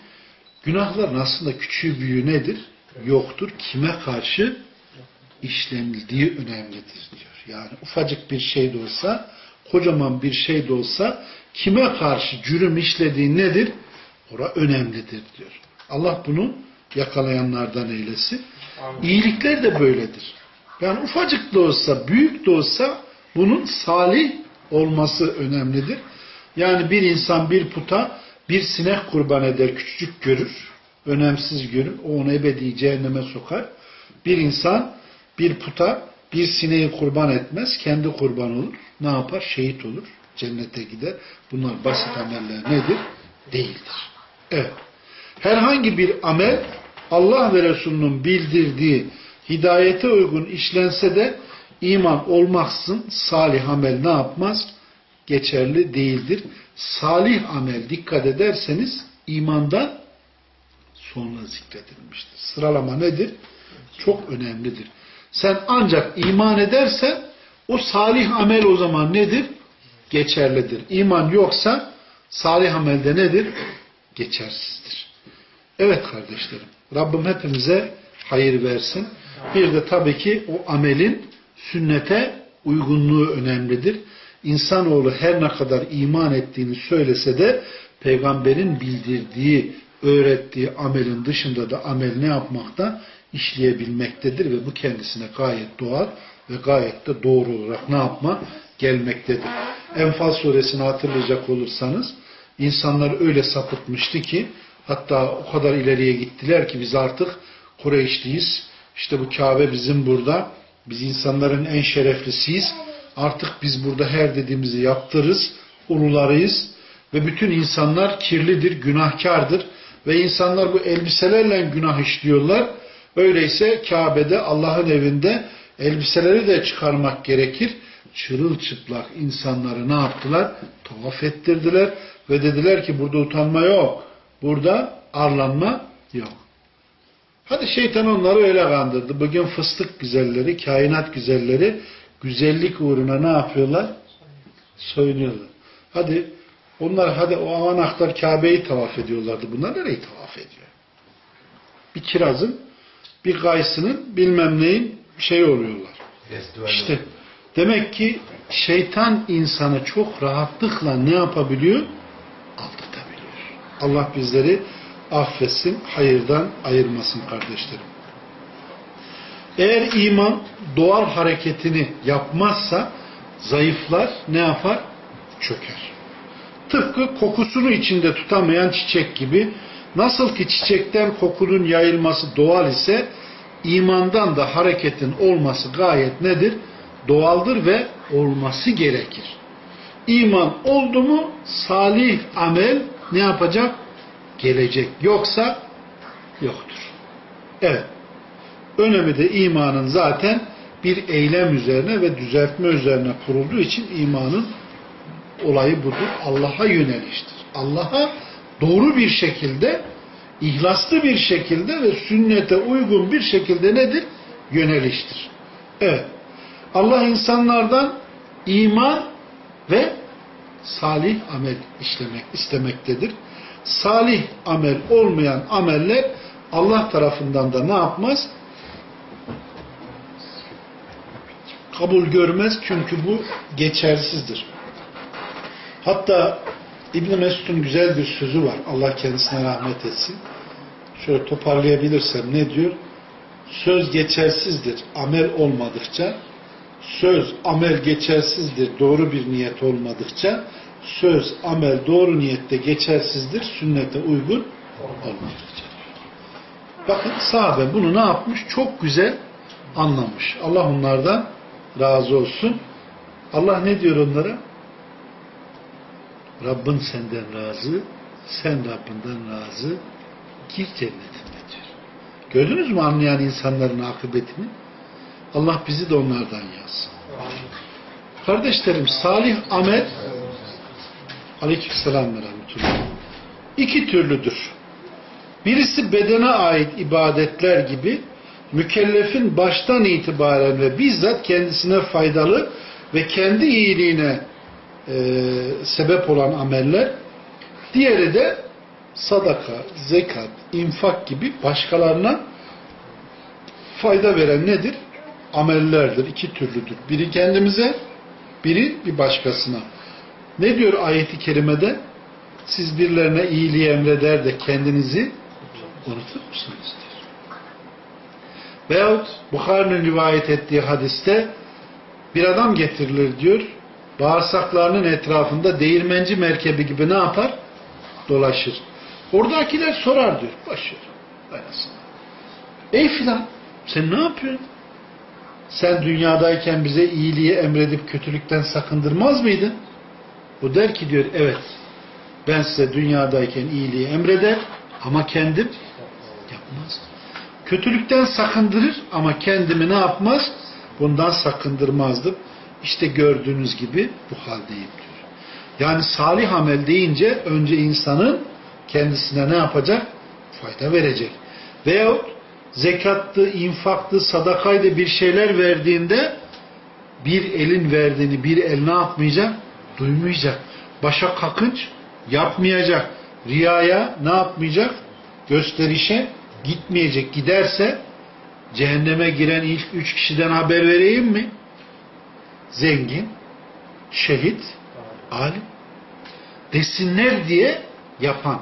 S1: günahların aslında küçüğü büyüğü nedir? Yoktur. Kime karşı? İşlenildiği önemlidir diyor. Yani ufacık bir şey de olsa, kocaman bir şey de olsa kime karşı cürüm işlediği nedir? Ora önemlidir diyor. Allah bunu yakalayanlardan eylesin. Amin. İyilikler de böyledir. Yani ufacık da olsa, büyük de olsa bunun salih olması önemlidir. Yani bir insan bir puta bir sinek kurban eder, küçücük görür, önemsiz görür, o onu ebedi cehenneme sokar. Bir insan bir puta bir sineği kurban etmez, kendi kurban olur. Ne yapar? Şehit olur. Cennete gider. Bunlar basit ameller nedir? Değildir. Evet. Herhangi bir amel Allah ve Resulünün bildirdiği hidayete uygun işlense de iman olmaksızın salih amel ne yapmaz? Geçerli değildir. Salih amel dikkat ederseniz imandan sonra zikredilmiştir. Sıralama nedir? Çok önemlidir. Sen ancak iman edersen o salih amel o zaman nedir? Geçerlidir. İman yoksa salih amelde nedir? Geçersizdir. Evet kardeşlerim. Rabbim hepimize hayır versin. Bir de tabii ki o amelin sünnete uygunluğu önemlidir. İnsanoğlu her ne kadar iman ettiğini söylese de peygamberin bildirdiği, öğrettiği amelin dışında da amel ne yapmakta? İşleyebilmektedir ve bu kendisine gayet doğal ve gayet de doğru olarak ne yapma? Gelmektedir. Enfal suresini hatırlayacak olursanız insanlar öyle sapıtmıştı ki hatta o kadar ileriye gittiler ki biz artık Kureyşliyiz. İşte bu Kabe bizim burada. Biz insanların en şereflisiyiz. Artık biz burada her dediğimizi yaptırırız. Ulularıyız. Ve bütün insanlar kirlidir, günahkardır. Ve insanlar bu elbiselerle günah işliyorlar. Öyleyse Kabe'de Allah'ın evinde elbiseleri de çıkarmak gerekir. Çırılçıplak insanları ne yaptılar? Tavaf ettirdiler ve dediler ki burada utanma yok. Burada arlanma yok. Hadi şeytan onları öyle kandırdı. Bugün fıstık güzelleri, kainat güzelleri güzellik uğruna ne yapıyorlar? Soyunuyorlar. Hadi onlar hadi o avanaklar Kabe'yi tavaf ediyorlardı. Bunlar nereyi tavaf ediyor? Bir kirazın bir gaysının bilmem neyin şey oluyorlar. İşte demek ki şeytan insanı çok rahatlıkla ne yapabiliyor? Aldatabiliyor. Allah bizleri affetsin, hayırdan ayırmasın kardeşlerim. Eğer iman doğal hareketini yapmazsa zayıflar ne yapar? Çöker. Tıpkı kokusunu içinde tutamayan çiçek gibi Nasıl ki çiçekten kokunun yayılması doğal ise imandan da hareketin olması gayet nedir? Doğaldır ve olması gerekir. İman oldu mu salih amel ne yapacak? Gelecek. Yoksa yoktur. Evet. Önemi de imanın zaten bir eylem üzerine ve düzeltme üzerine kurulduğu için imanın olayı budur. Allah'a yöneliştir. Allah'a doğru bir şekilde, ihlaslı bir şekilde ve sünnete uygun bir şekilde nedir? Yöneliştir. Evet. Allah insanlardan iman ve salih amel işlemek istemektedir. Salih amel olmayan ameller Allah tarafından da ne yapmaz? Kabul görmez çünkü bu geçersizdir. Hatta İbn Mesud'un güzel bir sözü var. Allah kendisine rahmet etsin. Şöyle toparlayabilirsem ne diyor? Söz geçersizdir amel olmadıkça, söz amel geçersizdir doğru bir niyet olmadıkça, söz amel doğru niyette geçersizdir sünnete uygun olmadıkça. Bakın sahabe bunu ne yapmış? Çok güzel anlamış. Allah onlardan razı olsun. Allah ne diyor onlara? Rabbin senden razı, sen Rabbinden razı, gir cennetine diyor. Gördünüz mü anlayan insanların akıbetini? Allah bizi de onlardan yazsın. Kardeşlerim salih amel aleykümselam ve rahmetullah iki türlüdür. Birisi bedene ait ibadetler gibi mükellefin baştan itibaren ve bizzat kendisine faydalı ve kendi iyiliğine e, sebep olan ameller. Diğeri de sadaka, zekat, infak gibi başkalarına fayda veren nedir? Amellerdir. İki türlüdür. Biri kendimize, biri bir başkasına. Ne diyor ayeti kerimede? Siz birilerine iyiliği emreder de kendinizi unutur musunuz? Diyor. Veyahut Bukhari'nin rivayet ettiği hadiste bir adam getirilir diyor bağırsaklarının etrafında değirmenci merkebi gibi ne yapar? Dolaşır. Oradakiler sorar diyor. Başır. Ey filan sen ne yapıyorsun? Sen dünyadayken bize iyiliği emredip kötülükten sakındırmaz mıydın? O der ki diyor evet ben size dünyadayken iyiliği emreder ama kendim yapmaz. Kötülükten sakındırır ama kendimi ne yapmaz? Bundan sakındırmazdım. İşte gördüğünüz gibi bu haldeyim diyor. Yani salih amel deyince önce insanın kendisine ne yapacak? Fayda verecek. Veyahut zekattı, infaktı, sadakaydı bir şeyler verdiğinde bir elin verdiğini bir el ne yapmayacak? Duymayacak. Başa kakınç yapmayacak. Riyaya ne yapmayacak? Gösterişe gitmeyecek. Giderse cehenneme giren ilk üç kişiden haber vereyim mi? Zengin, şehit, alim. Desinler diye yapan.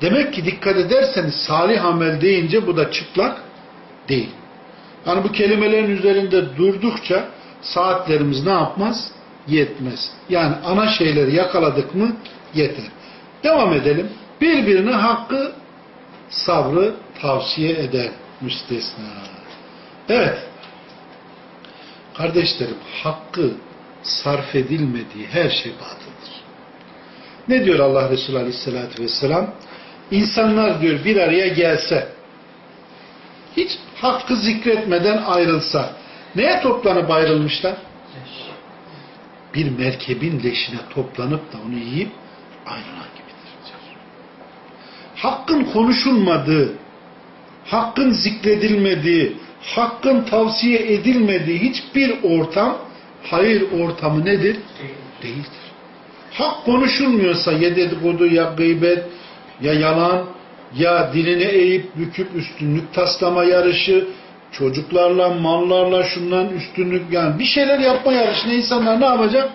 S1: Demek ki dikkat ederseniz salih amel deyince bu da çıplak değil. Yani bu kelimelerin üzerinde durdukça saatlerimiz ne yapmaz? Yetmez. Yani ana şeyleri yakaladık mı yeter. Devam edelim. Birbirine hakkı sabrı tavsiye eder müstesna. Evet. Kardeşlerim hakkı sarf edilmediği her şey batıldır. Ne diyor Allah Resulü Aleyhisselatü Vesselam? İnsanlar diyor bir araya gelse hiç hakkı zikretmeden ayrılsa neye toplanıp ayrılmışlar? Bir merkebin leşine toplanıp da onu yiyip ayrılan gibidir. Hakkın konuşulmadığı, hakkın zikredilmediği, hakkın tavsiye edilmediği hiçbir ortam hayır ortamı nedir? Değildir. Hak konuşulmuyorsa ya dedikodu ya gıybet ya yalan ya dilini eğip büküp üstünlük taslama yarışı çocuklarla mallarla şundan üstünlük yani bir şeyler yapma yarışına insanlar ne yapacak?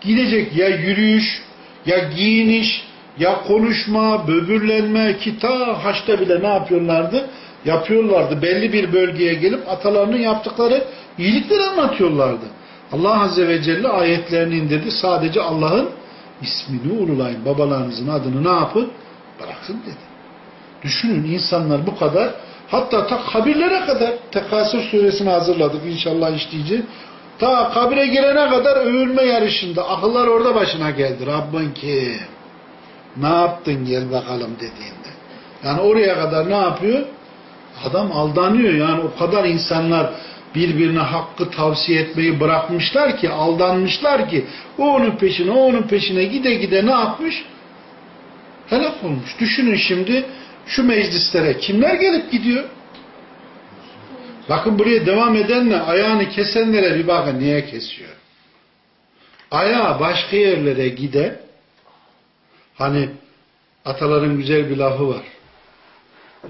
S1: Gidecek ya yürüyüş ya giyiniş ya konuşma, böbürlenme ki ta haçta bile ne yapıyorlardı? Yapıyorlardı. Belli bir bölgeye gelip atalarının yaptıkları iyilikleri anlatıyorlardı. Allah Azze ve Celle ayetlerini indirdi. Sadece Allah'ın ismini uğurlayın. Babalarınızın adını ne yapın? Bırakın dedi. Düşünün insanlar bu kadar hatta ta kabirlere kadar Tekasür suresini hazırladık inşallah işleyeceğiz. Ta kabire girene kadar övülme yarışında akıllar orada başına geldi. Rabbin ki ne yaptın gel bakalım dediğinde. Yani oraya kadar ne yapıyor? Adam aldanıyor. Yani o kadar insanlar birbirine hakkı tavsiye etmeyi bırakmışlar ki, aldanmışlar ki o onun peşine, o onun peşine gide gide ne yapmış? Helak olmuş. Düşünün şimdi şu meclislere kimler gelip gidiyor? Bakın buraya devam edenle ayağını kesenlere bir bakın niye kesiyor. Ayağı başka yerlere gide hani ataların güzel bir lafı var. Ee,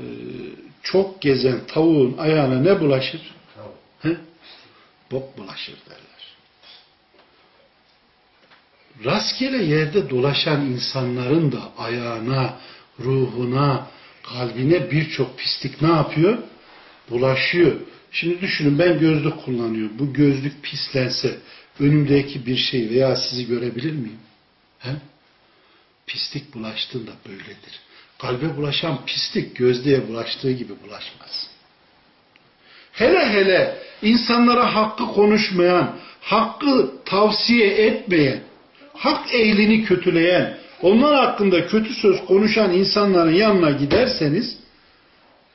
S1: çok gezen tavuğun ayağına ne bulaşır? He? Bok bulaşır derler. Rastgele yerde dolaşan insanların da ayağına, ruhuna, kalbine birçok pislik ne yapıyor? Bulaşıyor. Şimdi düşünün ben gözlük kullanıyorum. Bu gözlük pislense önümdeki bir şey veya sizi görebilir miyim? He? Pislik bulaştığında böyledir. Kalbe bulaşan pislik gözlüğe bulaştığı gibi bulaşmaz. Hele hele insanlara hakkı konuşmayan, hakkı tavsiye etmeyen, hak ehlini kötüleyen, onlar hakkında kötü söz konuşan insanların yanına giderseniz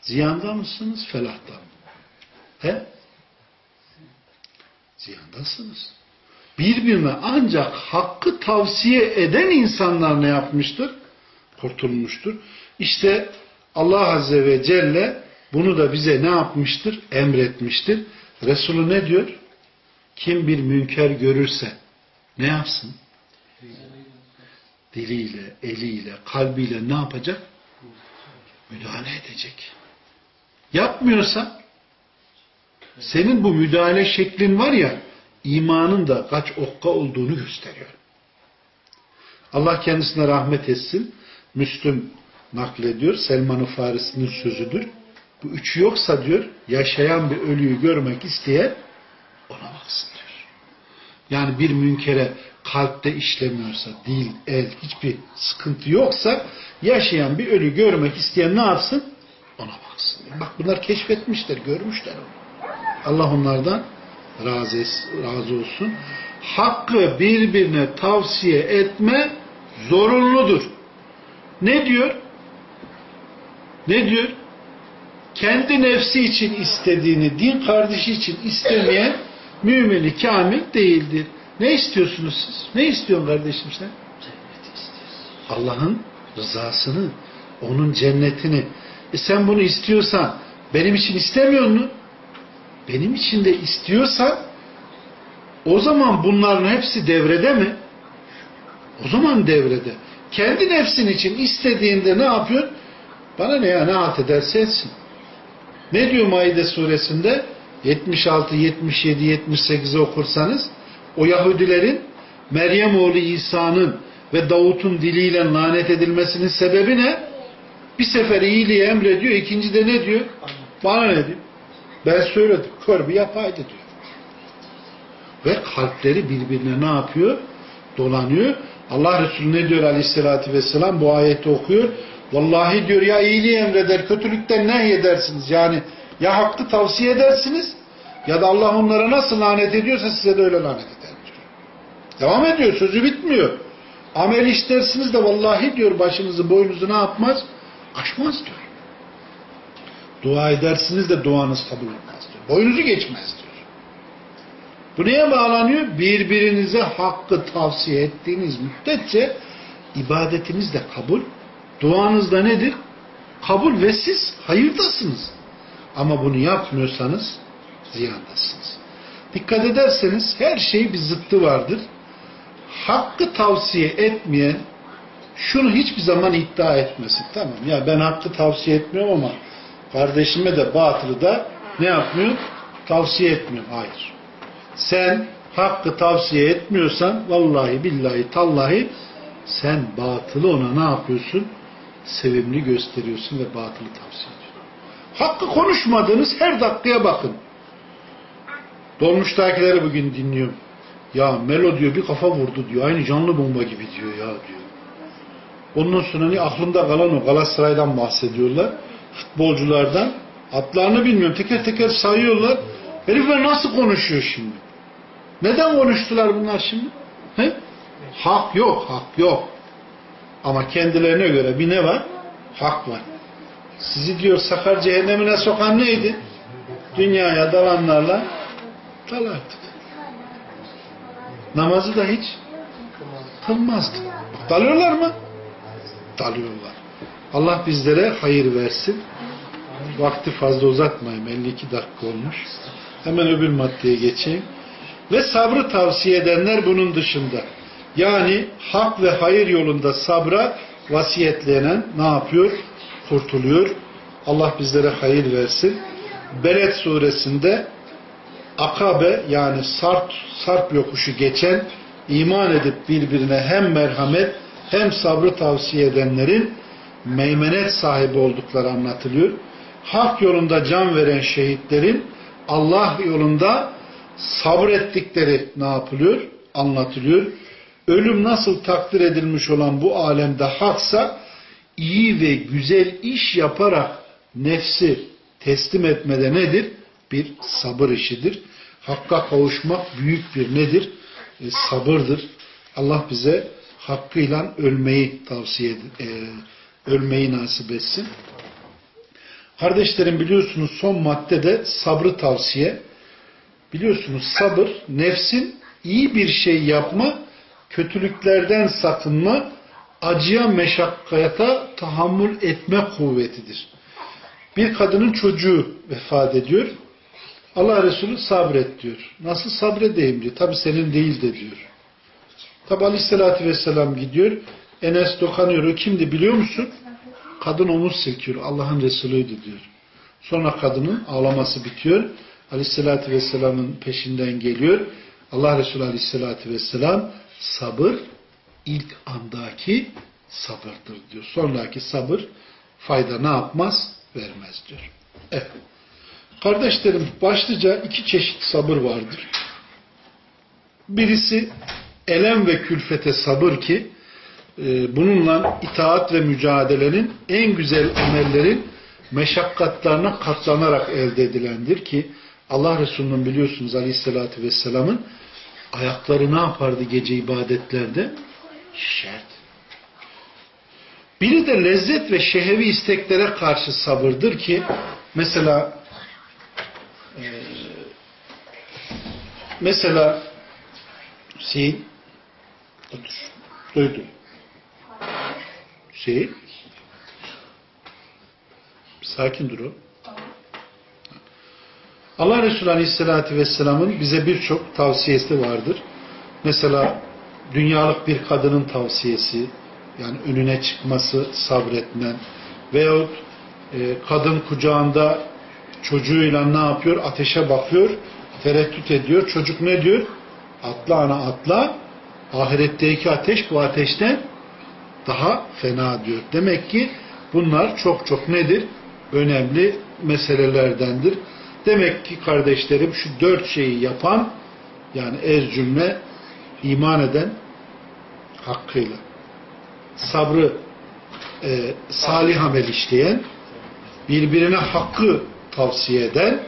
S1: ziyanda mısınız, felahta mı? He? Ziyandasınız. Birbirine ancak hakkı tavsiye eden insanlar ne yapmıştır? Kurtulmuştur. İşte Allah Azze ve Celle bunu da bize ne yapmıştır? Emretmiştir. Resulü ne diyor? Kim bir münker görürse ne yapsın? Diliyle, eliyle, kalbiyle ne yapacak? Müdahale edecek. Yapmıyorsa senin bu müdahale şeklin var ya imanın da kaç okka olduğunu gösteriyor. Allah kendisine rahmet etsin. Müslüm naklediyor. Selman-ı Farisi'nin sözüdür. Bu üçü yoksa diyor yaşayan bir ölüyü görmek isteyen ona baksın diyor. Yani bir münkere kalpte işlemiyorsa, dil, el hiçbir sıkıntı yoksa yaşayan bir ölü görmek isteyen ne yapsın? Ona baksın. Bak bunlar keşfetmişler, görmüşler onu. Allah onlardan razı, razı olsun. Hakkı birbirine tavsiye etme zorunludur. Ne diyor? Ne diyor? Kendi nefsi için istediğini din kardeşi için istemeyen mümini kamil değildir. Ne istiyorsunuz siz? Ne istiyorsun kardeşim sen? Allah'ın rızasını, Onun cennetini. E sen bunu istiyorsan benim için istemiyor musun? Benim için de istiyorsan o zaman bunların hepsi devrede mi? O zaman devrede. Kendi nefsin için istediğinde ne yapıyor? Bana ne ya ne at ederse etsin. Ne diyor Maide suresinde? 76, 77, 78'i okursanız o Yahudilerin Meryem oğlu İsa'nın ve Davut'un diliyle lanet edilmesinin sebebi ne? Bir sefer iyiliği emrediyor, ikinci de ne diyor? Bana ne diyor? Ben söyledim, kör bir yapaydı diyor. Ve kalpleri birbirine ne yapıyor? Dolanıyor. Allah Resulü ne diyor aleyhissalatü vesselam? Bu ayeti okuyor. Vallahi diyor ya iyiliği emreder, kötülükten nehyedersiniz. Yani ya hakkı tavsiye edersiniz ya da Allah onlara nasıl lanet ediyorsa size de öyle lanet eder. Devam ediyor, sözü bitmiyor. Amel işlersiniz de vallahi diyor başınızı boynunuzu ne yapmaz? Aşmaz diyor. Dua edersiniz de duanız kabul olmaz diyor. Boynunuzu geçmez diyor. Bu neye bağlanıyor? Birbirinize hakkı tavsiye ettiğiniz müddetçe ibadetiniz de kabul, duanız da nedir? Kabul ve siz hayırdasınız. Ama bunu yapmıyorsanız ziyandasınız. Dikkat ederseniz her şey bir zıttı vardır. Hakkı tavsiye etmeyen şunu hiçbir zaman iddia etmesin. Tamam ya ben hakkı tavsiye etmiyorum ama kardeşime de batılı da ne yapmıyor? Tavsiye etmiyorum. Hayır. Sen hakkı tavsiye etmiyorsan vallahi billahi tallahi sen batılı ona ne yapıyorsun? Sevimli gösteriyorsun ve batılı tavsiye ediyorsun. Hakkı konuşmadığınız her dakikaya bakın. Dolmuştakileri bugün dinliyorum. Ya Melo diyor bir kafa vurdu diyor. Aynı canlı bomba gibi diyor ya diyor. Ondan sonra ne aklımda kalan o Galatasaray'dan bahsediyorlar. Futbolculardan. Adlarını bilmiyorum. Teker teker sayıyorlar. Herifler nasıl konuşuyor şimdi? Neden konuştular bunlar şimdi? He? Hak yok, hak yok. Ama kendilerine göre bir ne var? Hak var. Sizi diyor sakar cehennemine sokan neydi? Dünyaya dalanlarla dalardık. Namazı da hiç kılmazdı. Dalıyorlar mı? Dalıyorlar. Allah bizlere hayır versin. Vakti fazla uzatmayayım. 52 dakika olmuş. Hemen öbür maddeye geçeyim. Ve sabrı tavsiye edenler bunun dışında. Yani hak ve hayır yolunda sabra vasiyetlenen ne yapıyor? Kurtuluyor. Allah bizlere hayır versin. Beled suresinde Akabe yani Sarp, Sarp yokuşu geçen iman edip birbirine hem merhamet hem sabrı tavsiye edenlerin meymenet sahibi oldukları anlatılıyor. Hak yolunda can veren şehitlerin Allah yolunda sabrettikleri ne yapılıyor? Anlatılıyor. Ölüm nasıl takdir edilmiş olan bu alemde haksa iyi ve güzel iş yaparak nefsi teslim etmede nedir? Bir sabır işidir. Hakka kavuşmak büyük bir nedir? E, sabırdır. Allah bize hakkıyla ölmeyi tavsiye e, ölmeyi nasip etsin. Kardeşlerim biliyorsunuz son maddede sabrı tavsiye. Biliyorsunuz sabır nefsin iyi bir şey yapma, kötülüklerden sakınma, acıya meşakkata tahammül etme kuvvetidir. Bir kadının çocuğu vefat ediyor. Allah Resulü sabret diyor. Nasıl sabredeyim diyor. Tabi senin değil de diyor. Tabi aleyhissalatü vesselam gidiyor. Enes dokanıyor. O kimdi biliyor musun? Kadın omuz silkiyor. Allah'ın Resulüydü diyor. Sonra kadının ağlaması bitiyor. Aleyhissalatü vesselamın peşinden geliyor. Allah Resulü aleyhissalatü vesselam sabır ilk andaki sabırdır diyor. Sonraki sabır fayda ne yapmaz? Vermez diyor. Evet. Kardeşlerim başlıca iki çeşit sabır vardır. Birisi elem ve külfete sabır ki e, bununla itaat ve mücadelenin en güzel amellerin meşakkatlarına katlanarak elde edilendir ki Allah Resulü'nün biliyorsunuz Aleyhisselatü Vesselam'ın ayakları ne yapardı gece ibadetlerde? Şişerdi. Biri de lezzet ve şehevi isteklere karşı sabırdır ki mesela e, mesela Hüseyin otur. Duydum. Hüseyin Sakin dur o. Allah Resulü Aleyhisselatü Vesselam'ın bize birçok tavsiyesi vardır. Mesela dünyalık bir kadının tavsiyesi, yani önüne çıkması, sabretmen veyahut e, kadın kucağında çocuğuyla ne yapıyor? Ateşe bakıyor, tereddüt ediyor. Çocuk ne diyor? Atla ana atla. Ahiretteki ateş bu ateşten daha fena diyor. Demek ki bunlar çok çok nedir? Önemli meselelerdendir. Demek ki kardeşlerim şu dört şeyi yapan yani er cümle iman eden hakkıyla sabrı e, salih amel işleyen birbirine hakkı tavsiye eden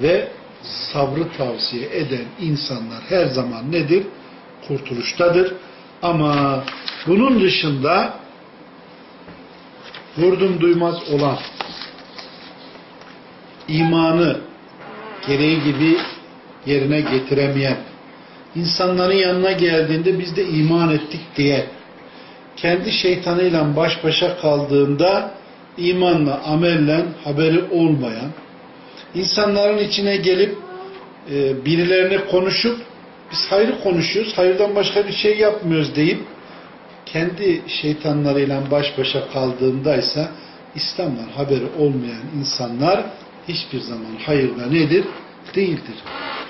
S1: ve sabrı tavsiye eden insanlar her zaman nedir? Kurtuluştadır. Ama bunun dışında vurdum duymaz olan imanı gereği gibi yerine getiremeyen insanların yanına geldiğinde biz de iman ettik diye kendi şeytanıyla baş başa kaldığında imanla, amelle haberi olmayan, insanların içine gelip e, birilerine konuşup biz hayrı konuşuyoruz, hayırdan başka bir şey yapmıyoruz deyip kendi şeytanlarıyla baş başa kaldığındaysa İslam'dan haberi olmayan insanlar hiçbir zaman hayırda nedir? Değildir.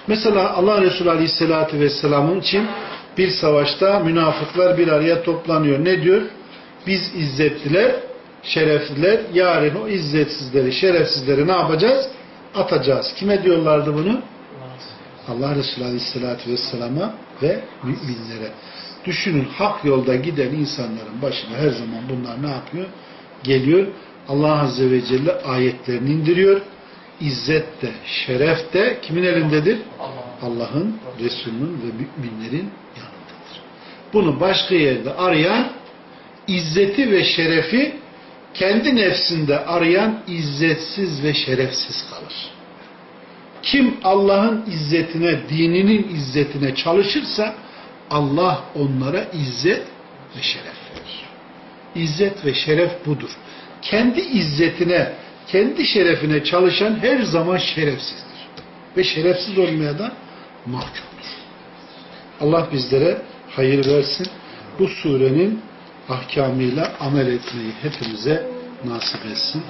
S1: Mesela Allah Resulü Aleyhisselatü Vesselam'ın için bir savaşta münafıklar bir araya toplanıyor. Ne diyor? Biz izzetliler, şerefliler, yarın o izzetsizleri, şerefsizleri ne yapacağız? Atacağız. Kime diyorlardı bunu? Allah Resulü Aleyhisselatü Vesselam'a ve müminlere. Düşünün hak yolda giden insanların başına her zaman bunlar ne yapıyor? Geliyor. Allah Azze ve Celle ayetlerini indiriyor. İzzet de, şeref de kimin elindedir? Allah'ın, Resulünün ve müminlerin yanındadır. Bunu başka yerde arayan izzeti ve şerefi kendi nefsinde arayan izzetsiz ve şerefsiz kalır. Kim Allah'ın izzetine, dininin izzetine çalışırsa Allah onlara izzet ve şeref verir. İzzet ve şeref budur. Kendi izzetine, kendi şerefine çalışan her zaman şerefsizdir. Ve şerefsiz olmaya da mahkumdur. Allah bizlere hayır versin. Bu surenin ahkamıyla amel etmeyi hepimize nasip etsin.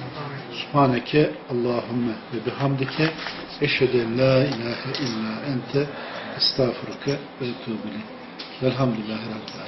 S1: Subhaneke Allahümme ve bihamdike eşheden la ilahe illa ente estağfurke ve etubu Velhamdülillahi Rabbil.